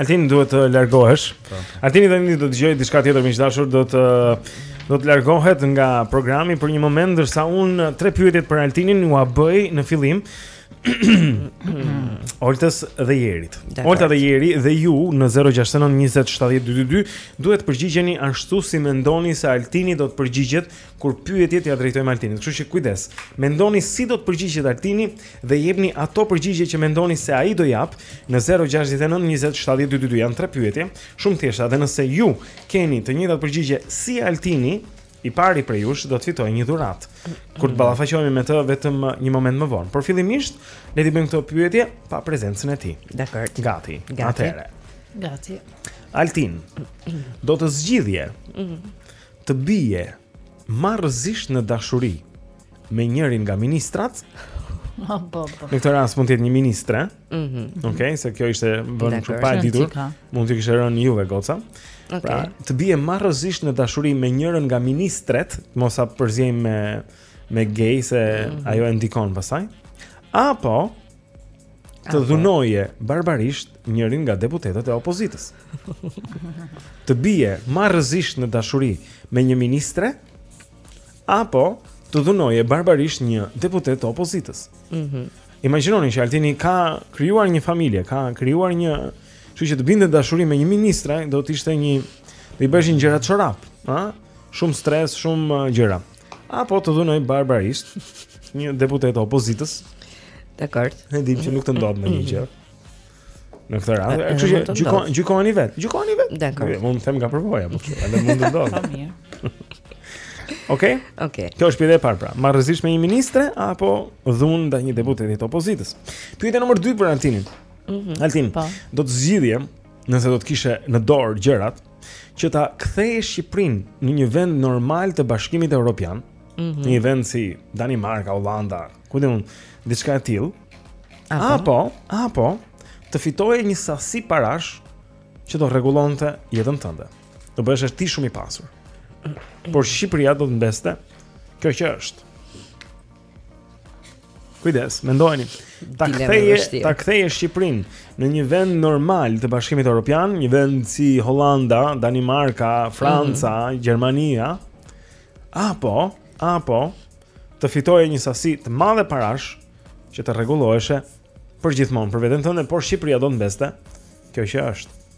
Altin duhet të largohesh. Po. Altini tani do të dëgjojë diçka tjetër miq të dashur, do të do të largohet nga programi për një moment ndërsa unë tre pyetjet për Altinin ua bëj në fillim. Oltës dhe Jerit. Olta dhe Jeri dhe ju në 069 20 70 222 duhet të përgjigjeni ashtu si mendoni se Altini do të përgjigjet kur pyetjet ia drejtojmë Altinit. Kështu që kujdes. Mendoni si do të përgjigjet Altini dhe jepni ato përgjigje që mendoni se ai do japë në 069 20 7222. Janë tre pyetje, shumë thjeshta dhe nëse ju keni të njëjtat përgjigje si Altini, i pari prej jush do të fitojë një dhuratë. Kur të ballafaqohemi me të vetëm një moment më vonë. Por fillimisht, le t'i bëjmë këto pyetje pa prezencën e tij. Dakord. Gati. Gati. Atëherë. Gati. Altin. Do të zgjidhje. Mhm. Të bije marrëzisht në dashuri me njërin nga ministrat. Po, po, po. Në këtë rast mund të jetë një ministre. Mhm. Mm Okej, okay, se kjo ishte vënë çu pa ditur. Mund t'ju kishte rënë juve goca. Okay. Pra, të bie marrëzisht në dashuri me njërën nga ministret, mos ta përziejmë me me gay se mm -hmm. ajo e ndikon pastaj. Apo të dhunoje barbarisht njërin nga deputetët e opozitës. Të bie marrëzisht në dashuri me një ministre apo të dhunoje barbarisht një deputet të opozitës. Mhm. Mm Imagjinoni që Altini ka krijuar një familje, ka krijuar një, kështu që të binte në dashuri me një ministre, do të ishte një do i bëheshin gjërat çorap, ëh? Shumë stres, shumë uh, gjëra. Apo të dhunoje barbarisht një deputet të opozitës. Dakor. Ne dimë që nuk do ndodhë ndonjë gjë. Në këtë radhë, kështu që gjykon gjykoni vet. Gjykoni vet. Dakor. Unë them nga përvoja, po kjo edhe mund të ndodhë. Po mirë. Okej. Okej. Kjo është pyetja e parë pra. Marrëzisht me një ministre apo dhunë ndaj një deputeti të opozitës? Pyetja nr. 2 për Altinin. Mhm. Altin. Po. Do të zgjidhje nëse do të kishe në dorë gjërat, që ta ktheje Shqipërinë në një vend normal të Bashkimit Evropian, mm -hmm. një vend si Danimarka, Holanda, ku di unë, diçka e tillë. Apo, apo, apo të fitoje një sasi parash që do rregullonte jetën tënde. Do bëheshe ti shumë i pasur. Por Shqipëria do të mbeste kjo që është. Kujdes, mendojeni, ta ktheje, ta ktheje Shqipërinë në një vend normal të Bashkimit Evropian, një vend si Holanda, Danimarka, Franca, mm -hmm. Gjermania, apo, apo të fitoje një sasi të madhe parash që të rregulloheshe përgjithmonë për veten tënde, por Shqipëria do të mbeste kjo që është.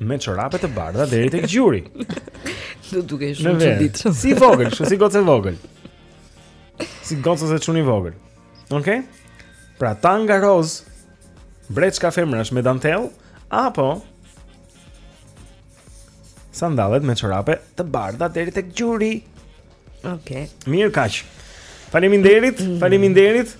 me çorape të bardha deri tek gjuri. Do dukej shumë i çuditshëm. Si e vogël, kështu si gocë e vogël. Si gocë ose çun i vogël. Okej. Okay? Pra tanga roz, breçka femrash me dantellë apo sandalet me çorape të bardha deri tek gjuri. Okej. Okay. Mirë kaq. Faleminderit, mm. faleminderit.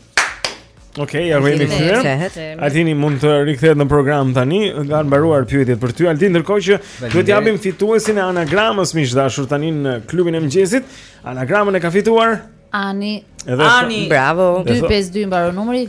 Okej, okay, ja vjen kthyer. Altini mund të rikthehet në program tani, kanë mbaruar pyetjet për ty Altin, ndërkohë që duhet të japim fituesin e anagramës miq të dashur tani në klubin e mëngjesit. Anagramën e ka fituar Ani. Edhe Ani. Bravo. 252 mbaron numri.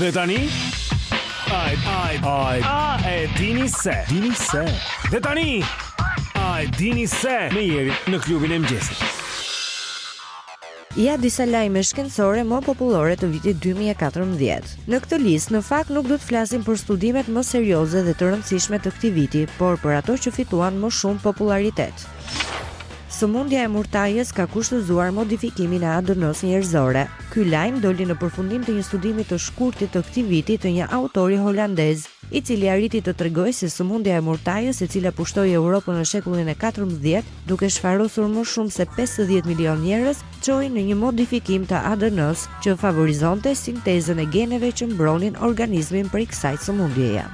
Dhe tani Ai ai ai a e dini se dini se Dhe tani A e dini se me Jerin në klubin e mëngjesit Ja disa lajme shkencore më popullore të vitit 2014. Në këtë listë në fakt nuk do të flasim për studimet më serioze dhe të rëndësishme të këtij viti, por për ato që fituan më shumë popullaritet. Sëmundja e murtajës ka kushtëzuar modifikimin e ADN-së njerëzore. Ky lajm doli në përfundim të një studimi të shkurtit të këtij viti të një autori holandez, i cili arriti të tregojë se sëmundja e murtajës e cila pushtoi Europën në shekullin e katërmbëdhjetë, duke shfarosur më shumë se pesëdhjetë milionë njerëz, çoi në një modifikim të ADN-së që favorizonte sintezën e geneve që mbronin organizmin prej kësaj sëmundjeje.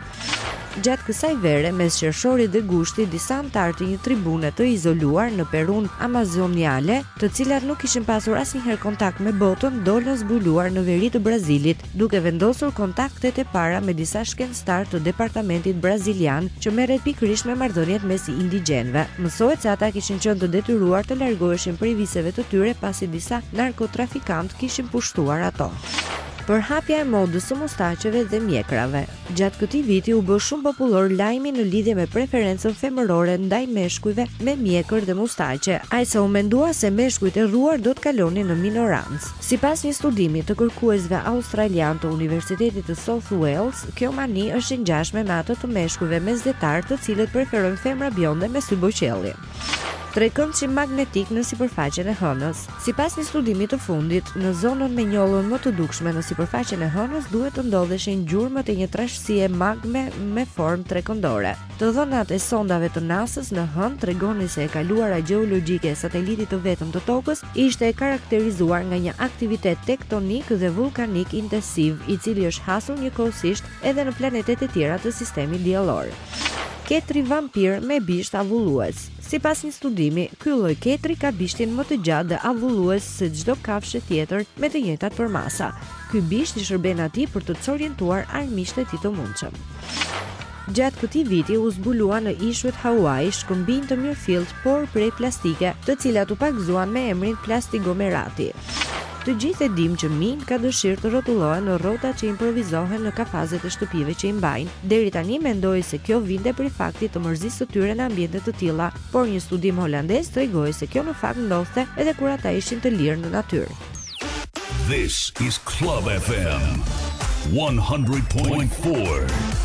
Gjatë kësaj vere, mes qershorit dhe gushtit, disa anëtarë të një tribuje të izoluar në Perun Amazoniale, të cilat nuk kishin pasur asnjëherë kontakt me botën, dolën zbuluar në veri të Brazilit, duke vendosur kontaktet e para me disa shkencëtarë të departamentit brazilian që merret pikërisht me marrëdhëniet mes indigjenëve. Mësohet se ata kishin qenë të detyruar të largoheshin prej viseve të tyre pasi disa narkotrafikantë kishin pushtuar ato. Përhapja e modës së mustaqeve dhe mjekrave. Gjatë këtij viti u bë shumë popullor lajmi në lidhje me preferencën femërore ndaj meshkujve me mjekër dhe mustaqe, aq sa u mendua se meshkujt e rruar do të kalonin në minorancë. Sipas një studimi të kërkuesve australianë të Universitetit të South Wales, kjo mani është e ngjashme me atë të meshkujve mesdhetarë të cilët preferojnë femra bionde me sy bojëqielli. Trekëndëshi magnetik në sipërfaqen e Hënës. Sipas një studimi të fundit, në zonën me njollën më të dukshme në sipërfaqen e Hënës duhet të ndodheshin gjurmët e një trashësie magme me formë trekëndore. Të dhënat e sondave të NASA-s në Hënë tregonin se e kaluara gjeologjike e satelitit të vetëm të Tokës ishte e karakterizuar nga një aktivitet tektonik dhe vullkanik intensiv, i cili është hasur njëkohësisht edhe në planetet e tjera të sistemit diellor. Ketri vampir me bisht avullues. Sipas një studimi, ky lloj ketri ka bishtin më të gjatë dhe avullues se çdo kafshë tjetër me të njëjtat përmasa. Ky bisht i shërben atij për të çorientuar armiqtë e tij të mundshëm. Gjatë këtij viti u zbulua në ishujt Hawaii shkëmbinj të mirëfilltë por prej plastike, të cilat u pagëzuan me emrin Plastigomerati. Të gjithë e dimë që minjtë kanë dëshirë të rrotullohen në rrotat që improvizohen në kafazet e shtëpive që i mbajnë. Deri tani mendohej se kjo vinte prej faktit të mërzisë së tyre në ambiente të tilla, por një studim holandez tregoi se kjo në fakt ndodhte edhe kur ata ishin të lirë në natyrë. This is Club FM 100.4.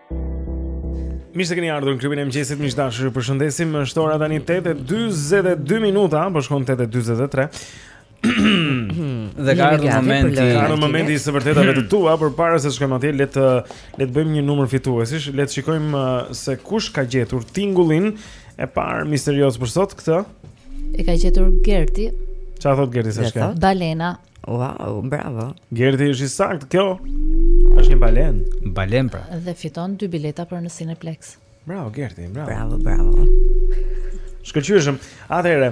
Mirë se keni ardhur në klubin e mëngjesit, miq të dashur, ju përshëndesim. Është ora tani 8:42 minuta, po shkon 8:43. Dhe ka ardhur momenti, ka ardhur momenti i së vërtetave të tua, përpara se të shkojmë atje, le të le të bëjmë një numër fituesish, le të shikojmë uh, se kush ka gjetur tingullin e parë misterioz për sot këtë. E ka gjetur Gerti. Çfarë thotë Gerti sa shka? Balena. Wow, bravo. Gerti është i saktë kjo. Është një balenë. Balenë pra. Dhe fiton dy bileta për në Cineplex. Bravo Gerti, bravo. Bravo, bravo. Shkëlqyeshëm. Atëherë,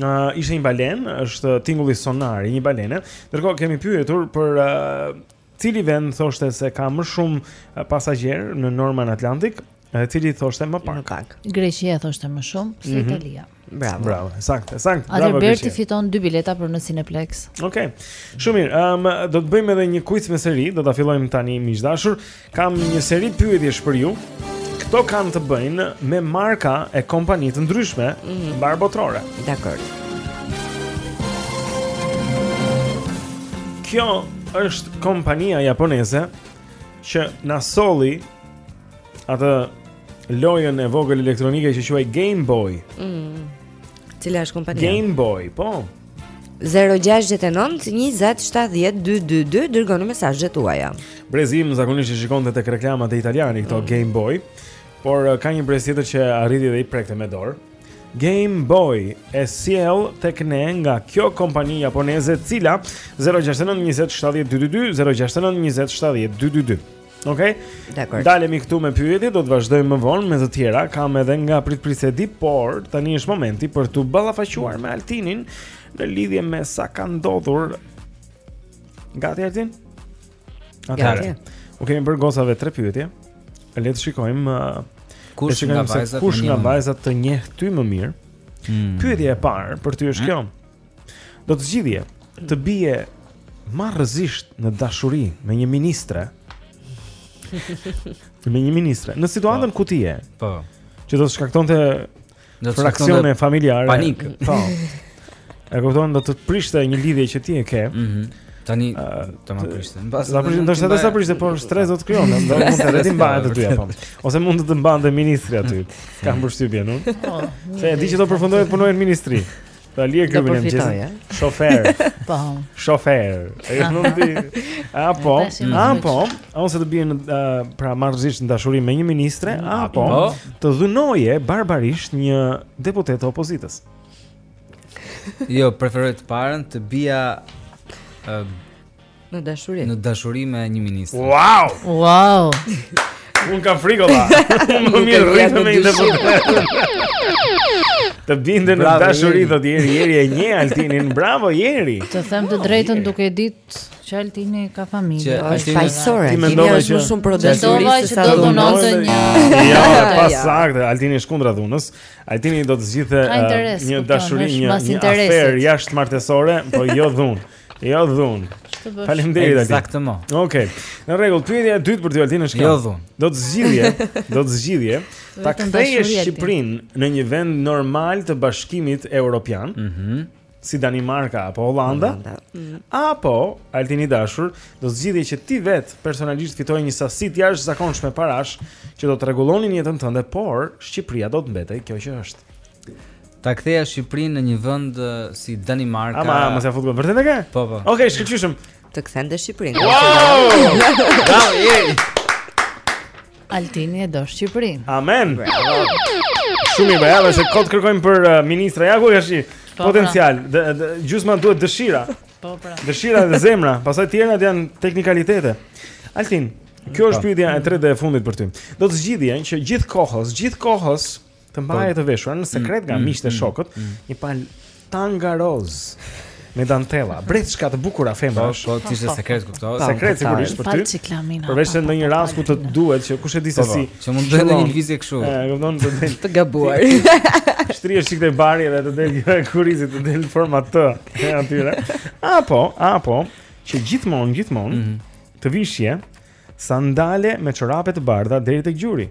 uh, ishte një balenë, është tingulli sonar i një balene. Ndërkohë kemi pyetur për uh, Cili vend thoshte se ka më shumë pasagjerë në Norman Atlantic? E cili thoshte më pak? Më pak. Greqia thoshte më shumë se mm -hmm. Italia. Bravo. Bravo. Saktë, saktë. Bravo. Alberti fiton dy bileta për në Cineplex. Okej. Okay. Shumë mirë. Ëm um, do të bëjmë edhe një quiz me seri, do ta fillojmë tani miq të dashur. Kam një seri pyetjesh për ju. Kto kanë të bëjnë me marka e kompani të ndryshme mm -hmm. mbarëbotërore. Dakor. Kjo Është kompania japoneze që na solli atë lojën e vogël elektronike që quhej Game Boy. Mm. Cila është kompania? Game Boy, po. 069 20 70 222 dërgoni mesazhet tuaja. Brezi im zakonisht i shikonte tek reklamat e italianit këto mm. Game Boy, por eh, ka një brez tjetër që arriti dhe i prekte me dorë. Game Boy e sjellë tek ne nga kjo kompani japoneze e cila 069 20 70 222 069 20 70 222. Okej. Okay? Ndalemi këtu me pyetje, do të vazhdojmë më vonë me të tjera. Kam edhe nga prit prit s'e di, por tani është momenti për t'u ballafaquar me Altinin në lidhje me sa ka ndodhur. Gati Altin? Atëherë. U kemi bërë gocave tre pyetje. Le të shikojmë uh, kush nga vajzat kush nga vajzat të njeh ty më mirë. Hmm. Pyetja e parë për ty është hmm. kjo. Do të zgjidhje të bije marrëzisht në dashuri me një ministre. me një ministre. Në situatën po. ku ti je. Po. Që do të shkaktonte fraksione familjare. Panik. Po. E kupton do të prishte një lidhje që ti e ke. Mhm. Mm Tani të më prishte. Mbas ta prishte, ndoshta do të prishte, por stres do të krijonte, do të mund të rreti mbahet të dyja po. Ose mund të të mbante ministri aty. Kam përshtypjen, nuk? Po. Se di që do përfundojë të punojë në ministri. Do ali e krymin e mëngjesit eh? Shofer Po Shofer E jo nuk di Apo Apo A ose të bije eh, Pra marrëzisht në dashuri me një ministre mm, Apo, po. Të dhunoje barbarisht një deputete të opozitës Jo, preferoj të parën Të bija eh, Në dashuri. Në dashuri me një ministre. Wow! Wow! Unë kam frikë valla. Më mirë rri me një deputet. Të binte në dashuri thotë Jeri, Jeri e njeh Altinin. Bravo Jeri. Të them të drejtën duke ditë që Altini ka familje. Është fajsore. Ti mendova që më shumë prodhesuri se sa dhunonte një. Jo, pa saktë, Altini është kundra dhunës. Altini do të zgjidhte uh, një dashuri, një aferë jashtë martesore, po jo dhunë. Jo dhunë. Ç'të bësh? Faleminderit Altin. Eksaktësisht. Okej. Në rregull, pyetja e dytë për ty Altin është kjo. Jo dhunë. Do të zgjidhje, do të zgjidhje ta ktheje Shqipërinë në një vend normal të Bashkimit Evropian. Mhm. Mm si Danimarka apo Holanda, Holanda. Mm. apo Altin i dashur, do të zgjidhje që ti vetë personalisht të fitoje një sasi të jashtëzakonshme parash që do të rregullonin jetën tënde, por Shqipëria do të mbetej kjo që është. Ta ktheja Shqipërinë në një vend si Danimarka. Ama mos ia fut kot. Vërtet e ke? Po po. Okej, okay, shkëlqyshëm. Ta ktheje dhe Shqipërinë. Wow! Bravo, njeri. Altini e do Shqipërinë. Amen. Shumë mirë, ja, se kot kërkojmë për uh, ministra jashtë, ku ka. Po, pra. Potencial, gjysma duhet dëshira. Po pra. Dëshira dhe zemra, pastaj tjerat janë teknikalitete. Altin, kjo është po. pyetja e tretë dhe e fundit për ty. Do të zgjidhje që gjithë kohës, gjithë kohës Të mbaje po. të veshura në sekret nga mm, miqtë e mm, shokët, mm. një palë tanga roz me dantella, breçka të bukura femrash. Po, po, ti ishe sekret kuptoj. Sekret sigurisht për ty. Përveç se në një rast ku të duhet që kush e di se po, po. si. Që mund të bëjë një lëvizje kështu. E, kupton të del. Të gabuar. Shtrihesh çik te bari dhe të del nga kurrizi të del forma T e atyre. Apo, apo që gjithmonë, gjithmonë mhm. të vishje sandale me çorape të bardha deri tek gjuri.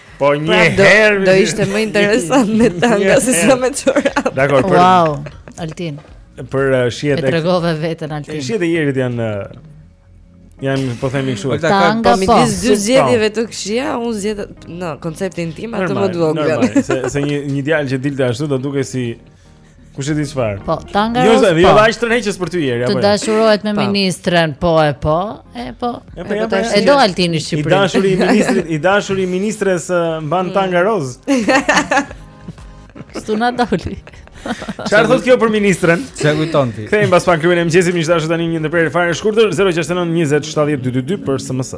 Po një pra, do, herë do ishte më interesant me tanga se sa me çorape. Dakord, për Wow, Altin. Për uh, shihet e tregove veten Altin. Shihet e jerit janë uh, janë po themi kështu. Ta tanga po midis dy zgjedhjeve të këqija, unë zgjedh në konceptin tim atë më duhet. Normal, se se një një djalë që delte ashtu do dukej si Kush e di çfarë? Po, tanga jo, rozë. Jo, jo, ai shtrenheqës për ty ieri apo. Të jo? dashurohet me ministren, po e po. E po. E po, po e do Altini Shqipërinë. I dashuri i ministrit, i dashuri i ministres mban mm. tanga roz. Kështu na doli. Çfarë thotë kjo për ministren? Çfarë kujton ti? Kthehemi pas pak Klubin e mëngjesit, miq të dashur tani një ndërprerje fare e shkurtër 069 20 70 222 për SMS.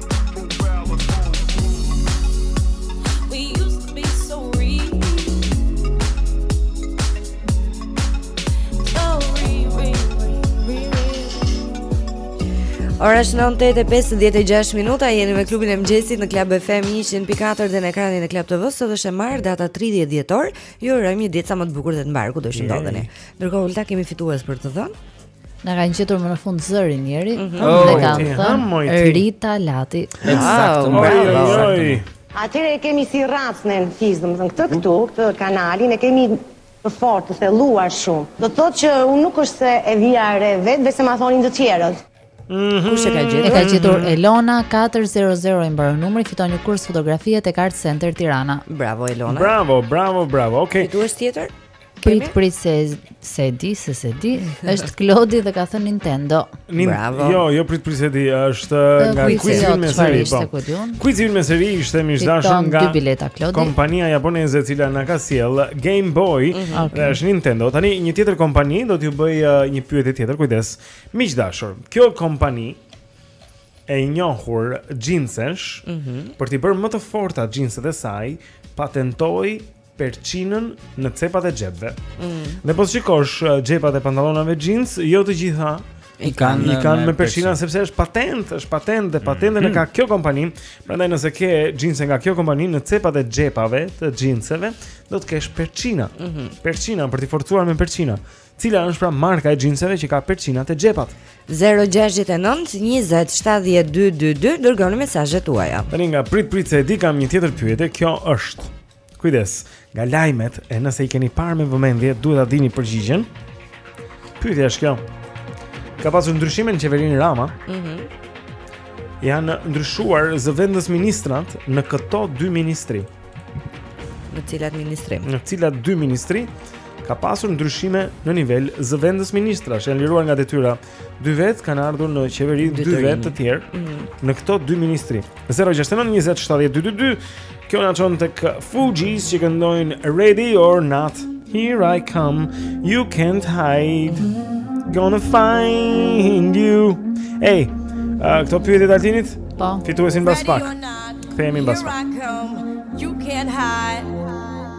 Ora shënon 9 e 56 minuta, jeni me klubin e mëngjesit në Club FM 104 dhe në ekranin e Club TV sot është e martë data 30 dhjetor, ju urojmë një ditë sa më të bukur dhe të mbarë kudo që ndodheni. Ndërkohë ulta kemi fitues për të dhënë. Na kanë gjetur më në fund zërin njëri mm -hmm. oh, dhe kanë thënë Rita Lati. Eksakt, wow, bravo. Atë e kemi si racë në fis, domethënë këtë këtu, këtë kanalin e kemi të fortë, të thelluar shumë. Do të thotë që unë nuk është se e vija re vetë, veçse ma thonin të tjerët. Mhm. Kush e ka gjetur? E ka gjetur mhm. Elona 400 i mbaron numri, fiton një kurs fotografie tek Art Center Tirana. Bravo Elona. Bravo, bravo, bravo. Okej. Okay. Fitues tjetër? Prit prit se e di, se e di, është Klodi dhe ka thënë Nintendo. Bravo. Jo, jo prit prit se e di, është nga kuizi jo, me seri, po. Kuizi me seri ishte miq të dashur nga dy bileta Klodi. Kompania japoneze e cila na ka sjell Game Boy, mhm. dhe është Nintendo. Tani një tjetër kompani do t'ju bëj uh, një pyetje tjetër, kujdes. Miq të dashur, kjo kompani e njohur jeansesh, mm -hmm. për t'i bërë më të forta jeanset e saj, patentoi perçinën në cepat e xhepëve. Mm. Dhe po të shikosh uh, xhepat e pantallonave jeans, jo të gjitha i kanë i kanë me perçina sepse është patent, është patent dhe patentën mm. e ka mm. kjo kompani. Prandaj nëse ke jeanse nga kjo kompani në cepat e xhepave të jeanseve, do të kesh perçina. Mm -hmm. Perçina për t'i forcuar me perçina. Cila është pra marka e jeanseve që ka perçina te xhepat? 0692070222 dërgoni mesazhet tuaja. Tani nga prit prit se e di kam një tjetër pyetje, kjo është Kujdes, nga lajmet e nëse i keni parë me vëmendje, duhet ta dini përgjigjen. Pyetja është kjo. Ka pasur ndryshime në qeverinë Rama. Mhm. Mm janë ndryshuar zëvendës ministrat në këto dy ministri. Në cilat ministri? Në cilat dy ministri ka pasur ndryshime në nivel zëvendës ministrash, janë liruar nga detyra. Dy vetë kanë ardhur në qeveri, dy, dy vetë të tjerë mm -hmm. në këto dy ministri. 069 20 70 222. Kjo na çon tek Fugees që këndojnë Ready or Not. Here I come. You can't hide. Gonna find you. Ej, uh, këto pyetje të Altinit? Po. Fituesin mbas pak. Kthehemi mbas pak. You can't hide.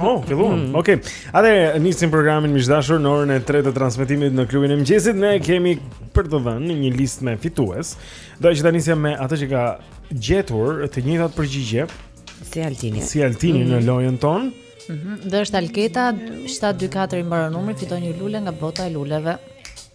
Oh, filluam, mm. Mm-hmm. okej atëherë nisim programin miq të dashur në orën e tre të transmetimit në klubin e mëngjesit Ne kemi për të dhënë një listë me fitues Doja që ta nisja me atë që ka gjetur të njëtat përgjigje Si Altini Si Altini mm. në mm-hmm. lojën tonë mm -hmm. Dhe është Alketa 724 i mbaron numri fiton një lule nga bota e luleve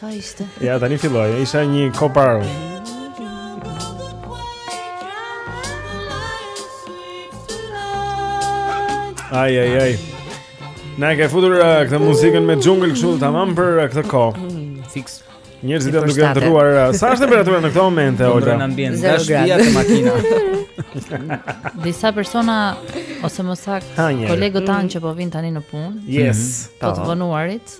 Ça ishte? Ja, tani filloi, isha një kohë më parë Aj, aj, aj Na ka futur uh, këtë muzikën me xhungël kështu tamam për uh, këtë kohë mm, Fix Njerëzit janë duke ndërruar uh, Sa është temperatura në këto momente, Ola? Në në ambient, nga shpia te makina Disa persona ose më saktë kolegët tanë që po vijnë tani në punë. Yes. Mhm. Po të vonuarit.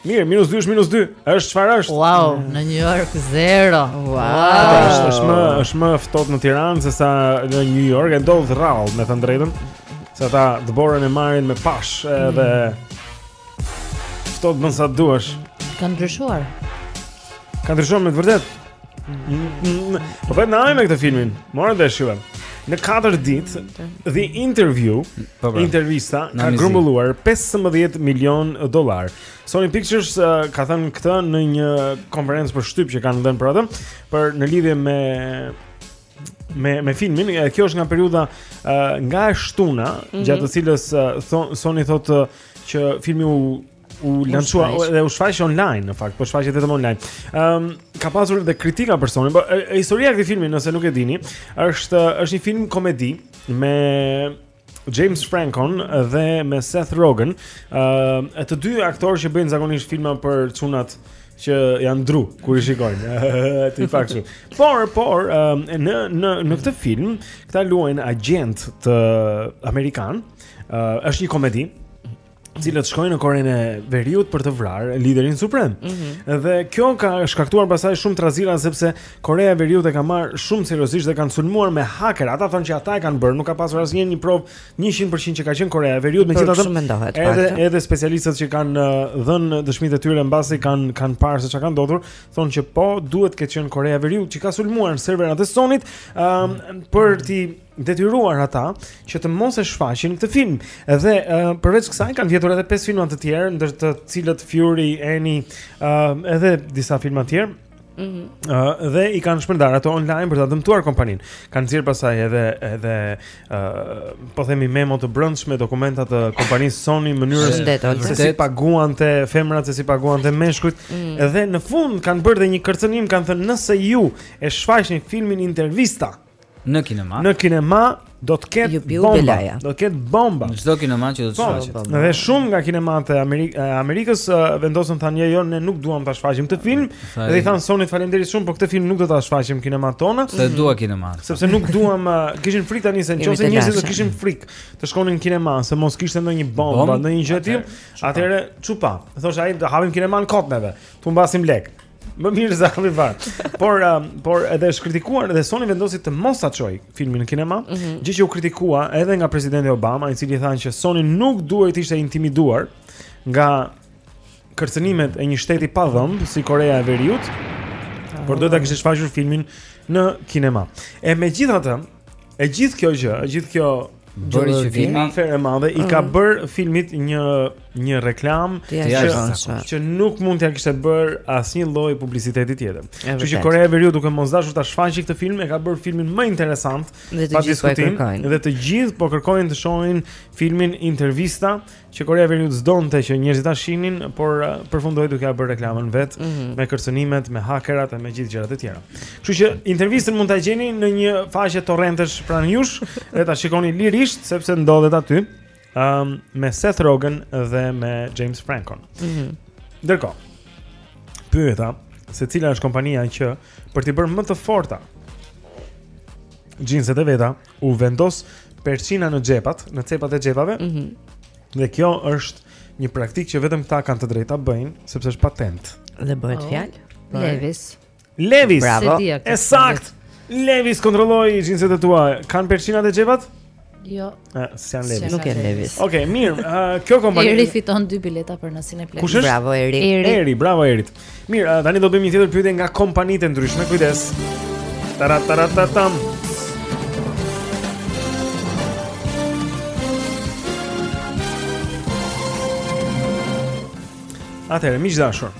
Mirë, minus 2 është minus 2. Është çfarë është? Wow, në New York 0. Wow. Është është më është më ftohtë në Tiranë se sa në New York, e ndodh rrallë, me thënë të drejtën. Se ata dëborën e marrin me pash edhe mm. ftohtë bën sa duash. Ka ndryshuar. Ka ndryshuar me të vërtetë. Po bëhet nami me këtë filmin Morën dhe shqyve Në 4 dit The interview po, po. Intervista Ka grumbulluar 15 milion dolar Sony Pictures uh, ka thënë këtë Në një konferencë për shtyp që kanë dhenë për atë Për në lidhje me me me filmin, kjo është nga periudha uh, nga e shtuna, mm -hmm. gjatë të cilës uh, thon, Sony thotë uh, që filmi u u lançua dhe u shfaq online në fakt, po shfaqet vetëm online. Ëm um, ka pasur edhe kritika për sonin, por historia e këtij filmi, nëse nuk e dini, është është një film komedi me James Franco dhe me Seth Rogen, ëm uh, të dy aktorë që bëjnë zakonisht filma për çunat që janë dru kur i shikojnë. Ti faktu. Por por um, në në në këtë film, këta luajnë agjentët amerikanë. Uh, është një komedi, cilët shkojnë në Korenë e Veriut për të vrarë liderin suprem. Mm -hmm. Dhe kjo ka shkaktuar pasaj shumë trazira sepse Koreja e Veriut e ka marrë shumë seriozisht dhe kanë sulmuar me haker. Ata thonë që ata e kanë bërë, nuk ka pasur asnjë një provë 100% që ka qenë Koreja e Veriut, megjithatë shumë mendohet. Edhe pak, edhe specialistët që kanë uh, dhënë dëshmitë e tyre mbasi kanë kanë parë se ça ka ndodhur, thonë që po duhet të ketë qenë Koreja e Veriut që ka sulmuar serverat e Sonit, ëm um, për t'i detyruar ata që të mos e shfaqin këtë film. Dhe uh, përveç kësaj kanë vjedhur edhe pesë filma të tjerë, ndër të cilët Fury, Annie, uh, edhe disa filma të tjerë. Ëh mm -hmm. uh, dhe i kanë shpërndarë ato online për ta dëmtuar kompaninë. Kanë nxjerrë pasaj edhe edhe ëh uh, po themi memo të brendshme dokumenta të kompanisë Sony mënyrë se si paguante femrat se si paguante meshkujt. Mm -hmm. Dhe në fund kanë bërë dhe një kërcënim, kanë thënë nëse ju e shfaqni filmin intervista, Në kinema. Në kinema do të ketë bomba. Do të ketë bomba. Në çdo kinema që do të po, shfaqet. Po, po. Dhe shumë nga kinematë e Amerik Amerikës uh, vendosën thanë jo, jo, ne nuk duam ta shfaqim këtë film. Thaj... Dhe i thanë Sony faleminderit shumë, por këtë film nuk do ta shfaqim në kinematë tona. Se dua kinema. Sepse nuk duam uh, kishin frikë tani se nëse njerëzit do kishin frikë të shkonin në kinema, se mos kishte ndonjë bombë, ndonjë gjë të tillë, atëherë çupa. Thoshë ai hapim kineman kot neve. T'humbasim lekë. Më mirë zahmi var. Por um, por edhe është kritikuar dhe Sony vendosi të mos ta çojë filmin në kinema, mm -hmm. gjë që u kritikua edhe nga presidenti Obama, i cili tha që Sony nuk duhej të ishte intimiduar nga kërcënimet e një shteti pa dhëmbë si Koreja e Veriut, por duhet ta kishte shfaqur filmin në kinema. E megjithatë, E gjithë kjo gjë, e gjithë kjo bëri që film aferë e madhe i ka mm. bërë filmit një një reklamë që, që nuk mund t'ia kishte bërë asnjë lloj publiciteti tjetër. Kështu që Korea e Veriut duke mos dashur ta shfaqë këtë film e ka bër filmin më interesant pa po diskutim dhe të gjithë po kërkojnë të shohin filmin intervista që Koreja e Veriut s'donte që njerëzit ta shihnin, por uh, përfundoi duke ia bërë reklamën vetë mm -hmm. me kërcënimet, me hakerat e me gjithë gjërat e tjera. Kështu që intervistën mund ta gjeni në një faqe torrentesh pranë jush dhe ta shikoni lirisht sepse ndodhet aty um, me Seth Rogen dhe me James Franco. Mm -hmm. Ndërkohë, pyeta se cila është kompania që për t'i bërë më të forta xhinset e veta, u vendos perçina në xhepat, në cepat e xhepave. Ëh. Mm -hmm. Dhe kjo është një praktikë që vetëm këta kanë të drejtë ta bëjnë, sepse është patent. Dhe bëhet oh. fjalë. Levis. Levis. Bravo. Është saktë. Levis kontrolloi xhinset e tua. Kanë perçina te xhepat? Jo. Ah, s'janë Levis. Nuk e Levis. Okej, okay, mirë. Uh, kjo kompani Eri fiton dy bileta për në Cineplexx. Bravo Eri. Eri. Eri, bravo Erit. Mirë, eh, tani do bëjmë një tjetër pyetje nga kompanitë e ndryshme. Kujdes. Tarataratatam. Atëherë, miq dashur.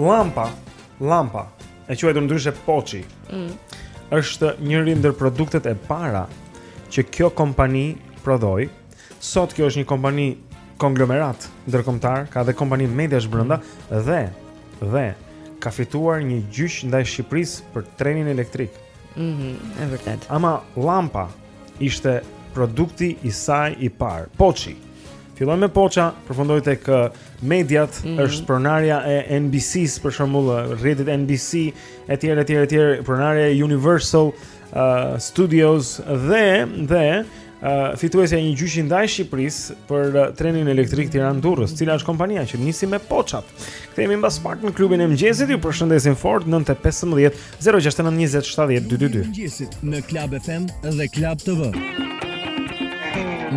Llampa, llampa, e quajtur ndryshe poçi. Mm. Është njëri ndër produktet e para që kjo kompani prodhoi Sot kjo është një kompani konglomerat ndërkombëtar, ka dhe kompani mediash brenda dhe dhe ka fituar një gjyq ndaj Shqipërisë për trenin elektrik. Mhm, mm e vërtetë. Ama llampa ishte produkti i saj i parë. Poçi. Filloi me poça, përfundoi tek uh, mediat, mm -hmm. është pronarja e NBC-s për shembull, uh, rrjetit NBC etj etj etj, pronarja e Universal uh, Studios dhe dhe fituese e një gjyqi ndaj Shqipërisë për trenin elektrik Tiranë-Durrës, cila është kompania që nisi me poçat. Kthehemi mbas pak në klubin e mëngjesit, ju përshëndesim fort 9:15 069 20 70 222. Mëngjesit në Club FM dhe Club TV.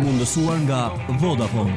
Mundësuar nga Vodafone.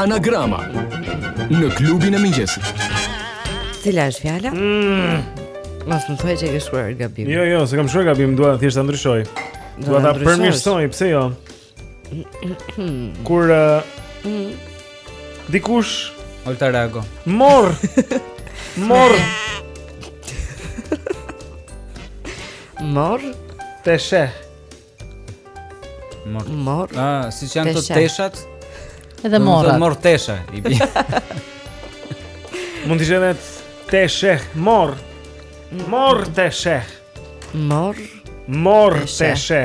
Anagrama në klubin e mëngjesit. Cila është fjala? Mm. Mos më thuaj që e ke shkruar gabim. Jo, jo, s'kam shkruar gabim, dua thjesht ta ndryshoj. Dua ta përmirësoj, pse jo? Kur uh, dikush Olta Rago. Mor. Mor. Mor teshe. Mor. Mor. Ah, siç janë të teshat. Edhe mor. Do mor tesha i bi. Mund të jetë teshe mor. Mor teshe. Mor. Mor teshe.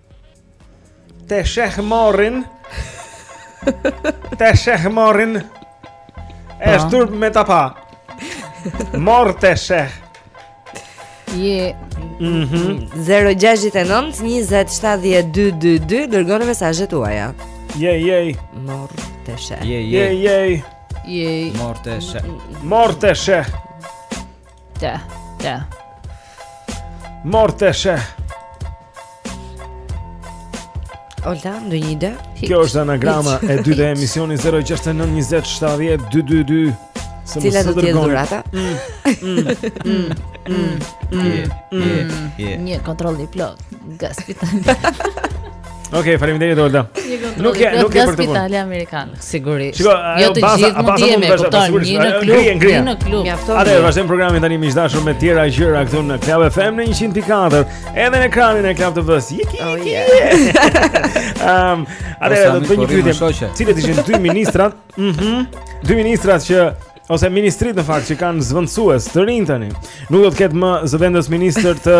Të sheh morrin. Të sheh morrin. E është turp me ta pa. Morr të sheh. Je mm -hmm. 069 2070222 dërgoni mesazhet tuaja. Je je. Morr të sheh. Je je. Je je. Morr të sheh. Morr të sheh. Të, të Morr të sheh Olta, ndonjë ide? Kjo është anagrama e dytë e emisionit 069 27 222 Cila do t'jetë dhurata? Një kontroll i plotë Gaspita Okej, okay, faleminderit Olta. Nuk e nuk e për të punë. Amerikan, sigurisht. Shiko, jo të gjithë mund të jemi, po tani në klub, grien, grien. në klub. Atëherë vazhdojmë programin tani miq të dashur me të tjera gjëra këtu në Club FM në 104, edhe në ekranin e Club TV-s. Jeki. Oh, ehm, atëherë do të bëj një pyetje. Cilët ishin dy ministrat? Mhm. Dy ministrat që ose ministritë në fakt që kanë zëvendësues të rinj tani. Nuk do të ketë më zëvendës ministër të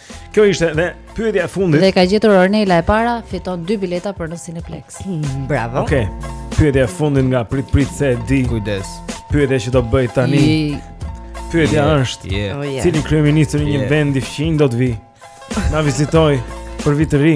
Kjo ishte dhe pyetja e fundit. Dhe ka gjetur Ornela e para, fiton dy bileta për në Cineplex. Hmm, bravo. Okej. Okay. Pyetja e fundit nga prit prit se di. Kujdes. Pyetja që do bëj tani. I... Pyetja yeah. është, yeah. Oh, yeah. cili kryeministër i një yeah. vendi fqinj do të vijë na vizitojë për vit të ri.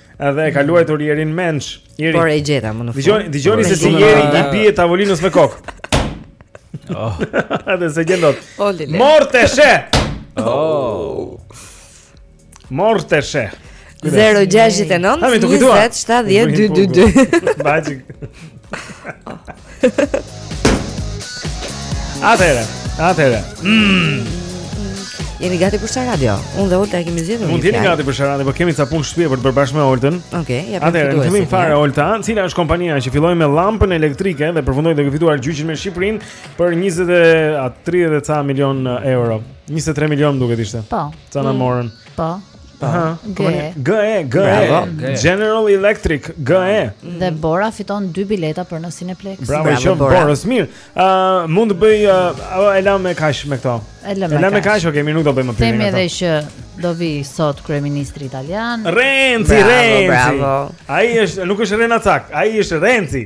Edhe e ka luajtur Jerin mendsh. Jeri. Por e gjeta më në fund. Dgjoni, dgjoni se si Jeri i bie tavolinës me kokë. Oh. Edhe s'e gjen dot. Morr të sheh. Oh. Morr të sheh. 069 20 70 222. Magic. Atëre, atëre. Mm. Jemi gati për Star Radio. Unë dhe Olta e kemi zgjedhur. Mund të jeni gati për Star Radio, por kemi ca punë shtëpie për të bërë bashkë me Oltën. Okej, okay, i bëjmë. Atëherë, fillim fare Olta, cila është kompania që filloi me llampën elektrike dhe përfundoi duke fituar gjyqin me Shqipërinë për 20 a 30 e ca milion euro. 23 milion më duket ishte. Po. Ça na mm. morën. Po. Aha. GE. GE, GE. General Electric, GE. Dhe Bora fiton dy bileta për në Cineplex. Bravo, shumë Bora, shumë mirë. Ë, uh, mund të bëj uh, e lamë me kaq me këto. E lamë. E lamë me kaq, okay, mirë, nuk do bëjmë më pyetje. Themi edhe që do vijë sot kryeministri italian. Renzi, Renzi. Bravo. Ai është, nuk është rrenacak, ai është Renzi.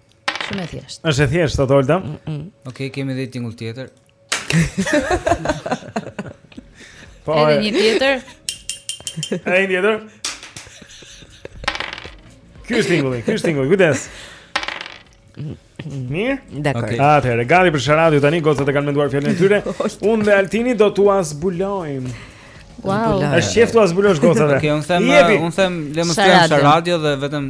Shumë e thjeshtë. Është e thjeshtë sot Olta. Mm -mm. Okej, okay, kemi edhe tingull tjetër. po. Edhe një tjetër. Edhe një tjetër. Ky është tingulli, ky është tingulli. Kujdes. Mirë? Dakor. Okay. Atëherë, gati për sharadio tani, gocat e kanë menduar fjalën e tyre. Unë dhe Altini do t'ua zbulojmë. Wow. Është qejf t'ua zbulosh gocave. Okej, okay, un them un them le të mos kemi sharadio dhe vetëm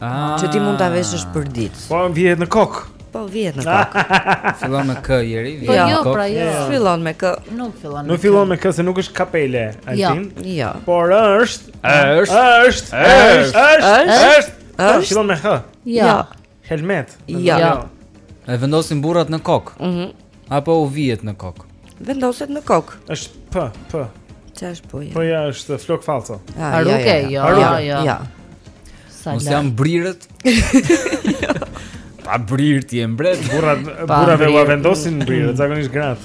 Ah. Që ti mund ta veshësh për ditë. Po vihet në kok. Po vihet në kok. Fillon me k Jeri? Po jo, pra jo. Fillon me k? Nuk fillon. Nuk fillon me k se nuk është kapele, jo, Altin. Jo. Jo. Por është, është, është, është, është, është. Është. Fillon me h. Jo. Helmet. Jo. E vendosin burrat në kok. Mhm. Apo u vihet në kokë? Vendoset në kokë. Është p, p. Çfarë është po? Po ja është flok fallco. Paruke, jo, jo, jo. Ja. Sa lart. Mos janë brirët. Pa brirë ti e mbret, burra burrave u vendosin brirët, zakonisht grat.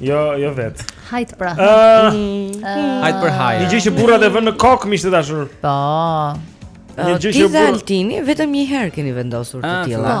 Jo, jo vet. Hajt pra. Ah. Mm. Hajt për hajt. Një gjë që burrat e vënë në kokë miq të dashur. Po. Një gjë që burrat. Ti dhe Altini vetëm një herë keni vendosur të ah, tilla. Po.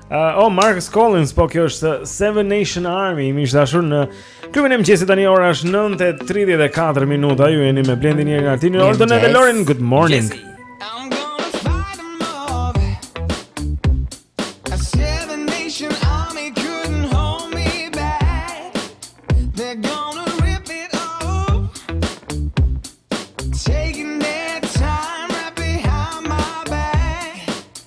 Uh, oh, Marcus Collins, po kjo është Seven Nation Army, miq të dashur në Klubin e Mëngjesit tani ora është 9.34 minuta, ju jeni me Blendin, Jerin, Altinin, Oltën dhe Lorin, good morning. Jesse.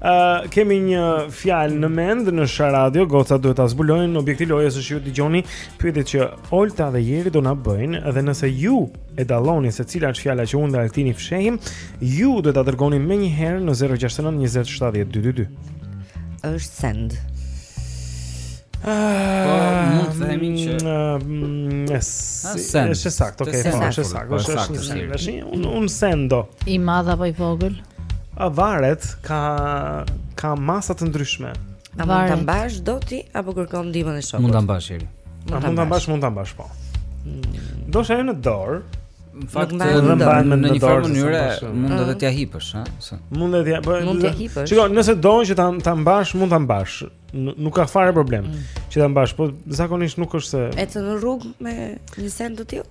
Uh, kemi një fjalë në mend në Sharadio, gocat duhet ta zbulojnë objekti i lojës është ju dëgjoni pyetjet që Olta dhe Jeri do na bëjnë dhe nëse ju e dalloni se cila është fjala që unë dhe Altini fshehim, ju duhet ta dërgoni menjëherë në 069 20 70 222. Është send. Po ah, mund të themi që mm, ah, është saktë, okay, po është saktë, është saktë. Unë unë send do. I madh apo i vogël? A varet ka ka masa të ndryshme. A mund ta mbash dot ti apo kërkon ndihmën e shokut? Mund ta mbash Jeri. Mund ta mbash, mund ta mbash po. Mm. Do shajë në dorë. Në fakt në një farë mënyre mund edhe t'ja hipësh, ha? Mund edhe t'ja, po. Mund t'ja hipësh. Shiko, nëse do që ta ta mbash, mund ta mbash. Nuk ka fare problem mm. që ta mbash, po zakonisht nuk është se Ecën në rrugë me një send të tillë?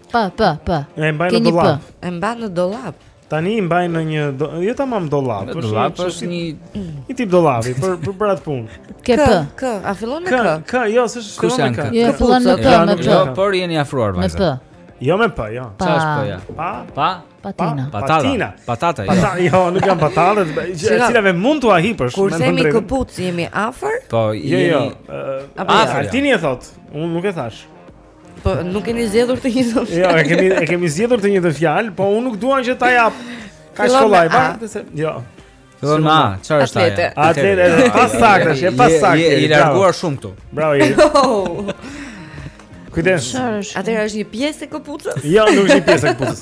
P p p. E mbaj në dollap. E mbaj në dollap. Tani i mbaj në një do... jo tamam dollap, por dollap është një një tip dollapi për për për atë punë. K p k, a fillon me k? K, jo, s'fillon me k. Jo, fillon me p, me p. Jo, por jeni afruar vajza. Me p. Jo me pa, jo. Sa është po ja? Pa. Pa. Patina. Pa, patina. Patata. Jo. Patata, jo, nuk janë patatet, cilave mund t'u hipësh. Kur themi këpucë jemi afër? Po, jo, jo. Afër. Altini e thotë. Unë nuk e thashë. Po nuk keni zgjedhur të njëjtën fjalë. Jo, e kemi e kemi zgjedhur të njëjtën fjalë, po unë nuk dua që ta jap. Ka shkollaj, pa? Jo. Fillon me A, çfarë është ajo? Atlete, atlete, e saktë, është e saktë. Je larguar shumë këtu. Bravo. Kujdes. Atëherë është një pjesë e këpucës? Jo, nuk është një pjesë e këpucës.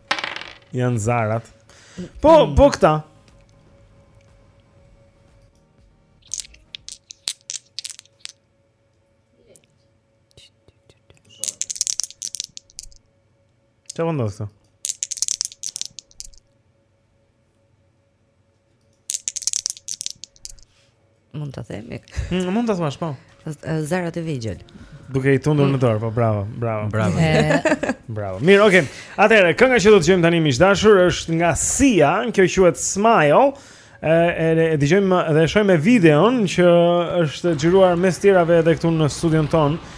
Janë zarat. Po, mm. po këta. Çfarë po ndodh këtu? Mund ta themi. Mm, mund ta thuash po. Zare të vegjël. Duke i tundur në dorë, po bravo, bravo. Bravo. bravo. Mirë, okay. Atëherë, kënga që do të dëgjojmë tani miq të dashur është nga Sia, kjo quhet Smile. E, e, e dëgjojmë dhe shohim videon që është xhiruar mes të tjerave edhe këtu në studion tonë.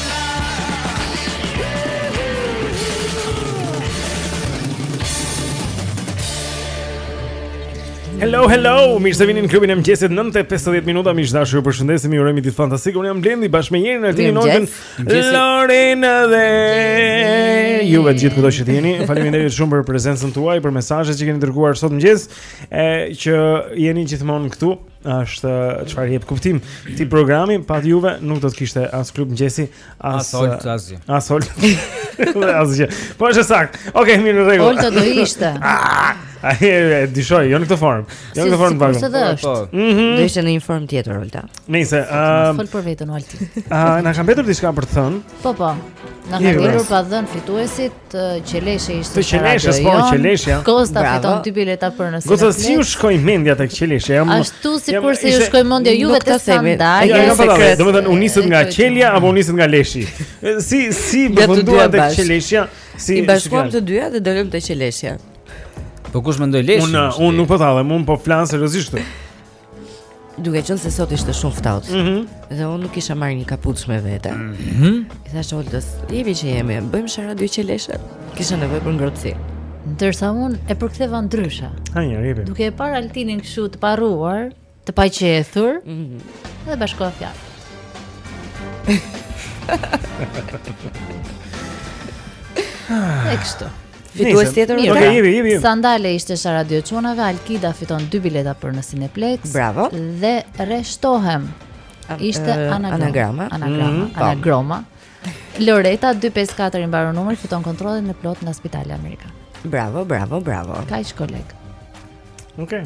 Hello, hello, mirë se vini në klubin e mëngjesit 9:50 minuta, miq të dashur, ju përshëndesim, ju urojmë ditë fantastike. Unë jam Blendi bashkë me Jerin, Artin, Oltën, Lorin dhe ju vetë të gjithë kudo që jeni. Faleminderit shumë për prezencën tuaj, për mesazhet që keni dërguar sot në mëngjes, e që jeni gjithmonë këtu është çfarë jep kuptim këtij programi pa juve, nuk do të kishte as klub mëngjesi as as as ol asgjë po është saktë ok mirë në rregull olta do ishte ah, ai e dishoj jo në këtë formë jo në këtë formë pak po, po. Mhm. do ishte në një formë tjetër olta nëse um, fol për veten olti a na ka mbetur diçka për të thënë po po na ka mbetur pa dhënë fituesit Te qeleshe ishte Te qeleshe, s'po në qeleshe, ja Kosta Bravo. fiton dy bileta për në Kosta, si ju shkoi mendja te qeleshe jam, Ashtu sikurse ju shkoi mendja juve te sandalja Ja, ja, ja, domethënë u nisët nga qelja apo u nisët nga leshi Si, si, menduat qeleshe Si, I bashkuam të dyja dhe dolëm te qeleshe Po kush mendoi leshi Unë, unë nuk po tallem, unë po flas seriozisht Duke qënë se sot ishte shumë ftohtë mm -hmm. Dhe unë nuk kisha marrë një kapuç me vete mm -hmm. I thashë Oltës Jemi që jemi, bëjmë sharadë qeleshe Kisha nevojë për ngrohtësi Ndërsa unë e përkëtheva ndryshe Ha një rripi Duke e parë Altinin kështu të parruar Të paqethur mm -hmm. Dhe bashkova fjalë E kështu Fitues tjetër mirë. Okej, jemi, jemi. Sandale ishte sharada e çunave, Alkida fiton dy bileta për në Cineplexx. Bravo. Dhe rreshtohem. Ishte anagrama, anagrama, mhm. anagrama. Loreta 254 i mbaron numri, fiton kontrollin e plotë nga Spitali Amerikan. Bravo, bravo, bravo. Kaq koleg. Okej. Okay.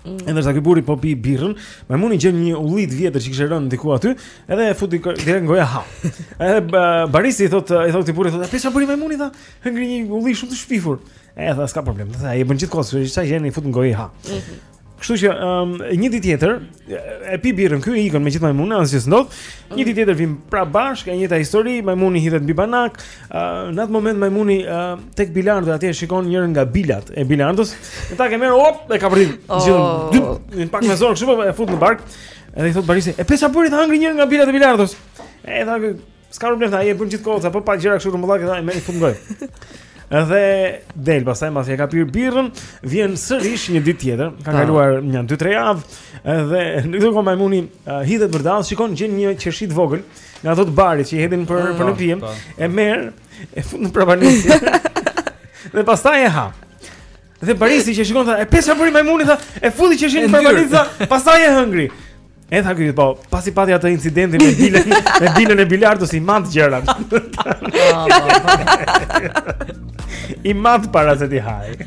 Mm. Edhe ndërsa ky burri po pi birrën, majmuni gjen një ulli të vjetër që kishte rënë diku aty, edhe e futi direkt në gojë ha. Edhe baristi i thotë, i thotë këtij burrit thotë, "E pe ça bëri majmuni tha? Hëngri një ulli shumë të shpifur." E tha, "S'ka problem." Tha, "Ai e bën gjithë kohës, ça gjen i fut në gojë ha." Mhm. Kështu që um, një ditë tjetër e pi birrën ky ikën me gjithë majmunin, asgjë s'ndodh. Një ditë tjetër vijnë prapë bashkë, e njëjta histori, majmuni hidhet mbi banak, Uh, në atë moment majmuni uh, tek bilardo atje shikon njërën nga bilat e bilardos e tak e merr op e kapërdin oh. gjithë pak me zor kështu po e fut në bark edhe i thotë baristi e pe ça bëri tha hëngri njërën nga bilat e bilardos e tha ky s'ka problem tha e bën gjithë kohës po pa gjëra kështu rrumbullakëta i merr i fut në gojë edhe del pastaj mbasi e ka pirë birën vjen sërish një ditë tjetër ka kaluar një 2-3 javë edhe në këtë kohë majmuni uh, hidhet përdhe shikon gjen një qershi të vogël Nga ato të barit që i hedhin për për në po, pije, po. e merr, e fut në prapanicë. Dhe pastaj e ha. Dhe baristi që shikon tha, e pe ça bëri majmuni tha, e futi qershinë në prapanicë tha, pastaj e hëngri. E tha ky, po, pasi pati atë incidentin me bilën, me bilën e bilardos, i mat gjërat. I mat para se t'i hajë.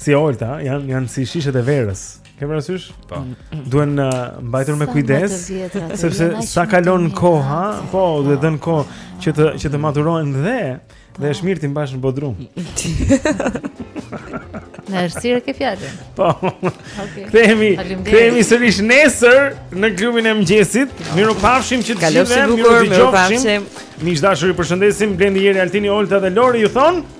si Olta, janë janë si shishet e verës. Ke parasysh? Po. Duhen uh, mbajtur me Sa kujdes, më të vjetra të sepse jenë, aq sa më të kalon mira. koha, po, duhet dhënë kohë që të që të maturohen dhe dhe është mirë t'i mbash në bodrum. Në errësirë ke fjalën. Po. Okej. Kthehemi, Faleminderit. kthehemi sërish nesër në klubin e mëngjesit. Mirupafshim që të Kalofshi gjithëve, bukur, miru mirupafshim. dëgjofshim. Miq të dashur, ju përshëndesin Blendi Jeri, Altini, Olta dhe Lori ju thonë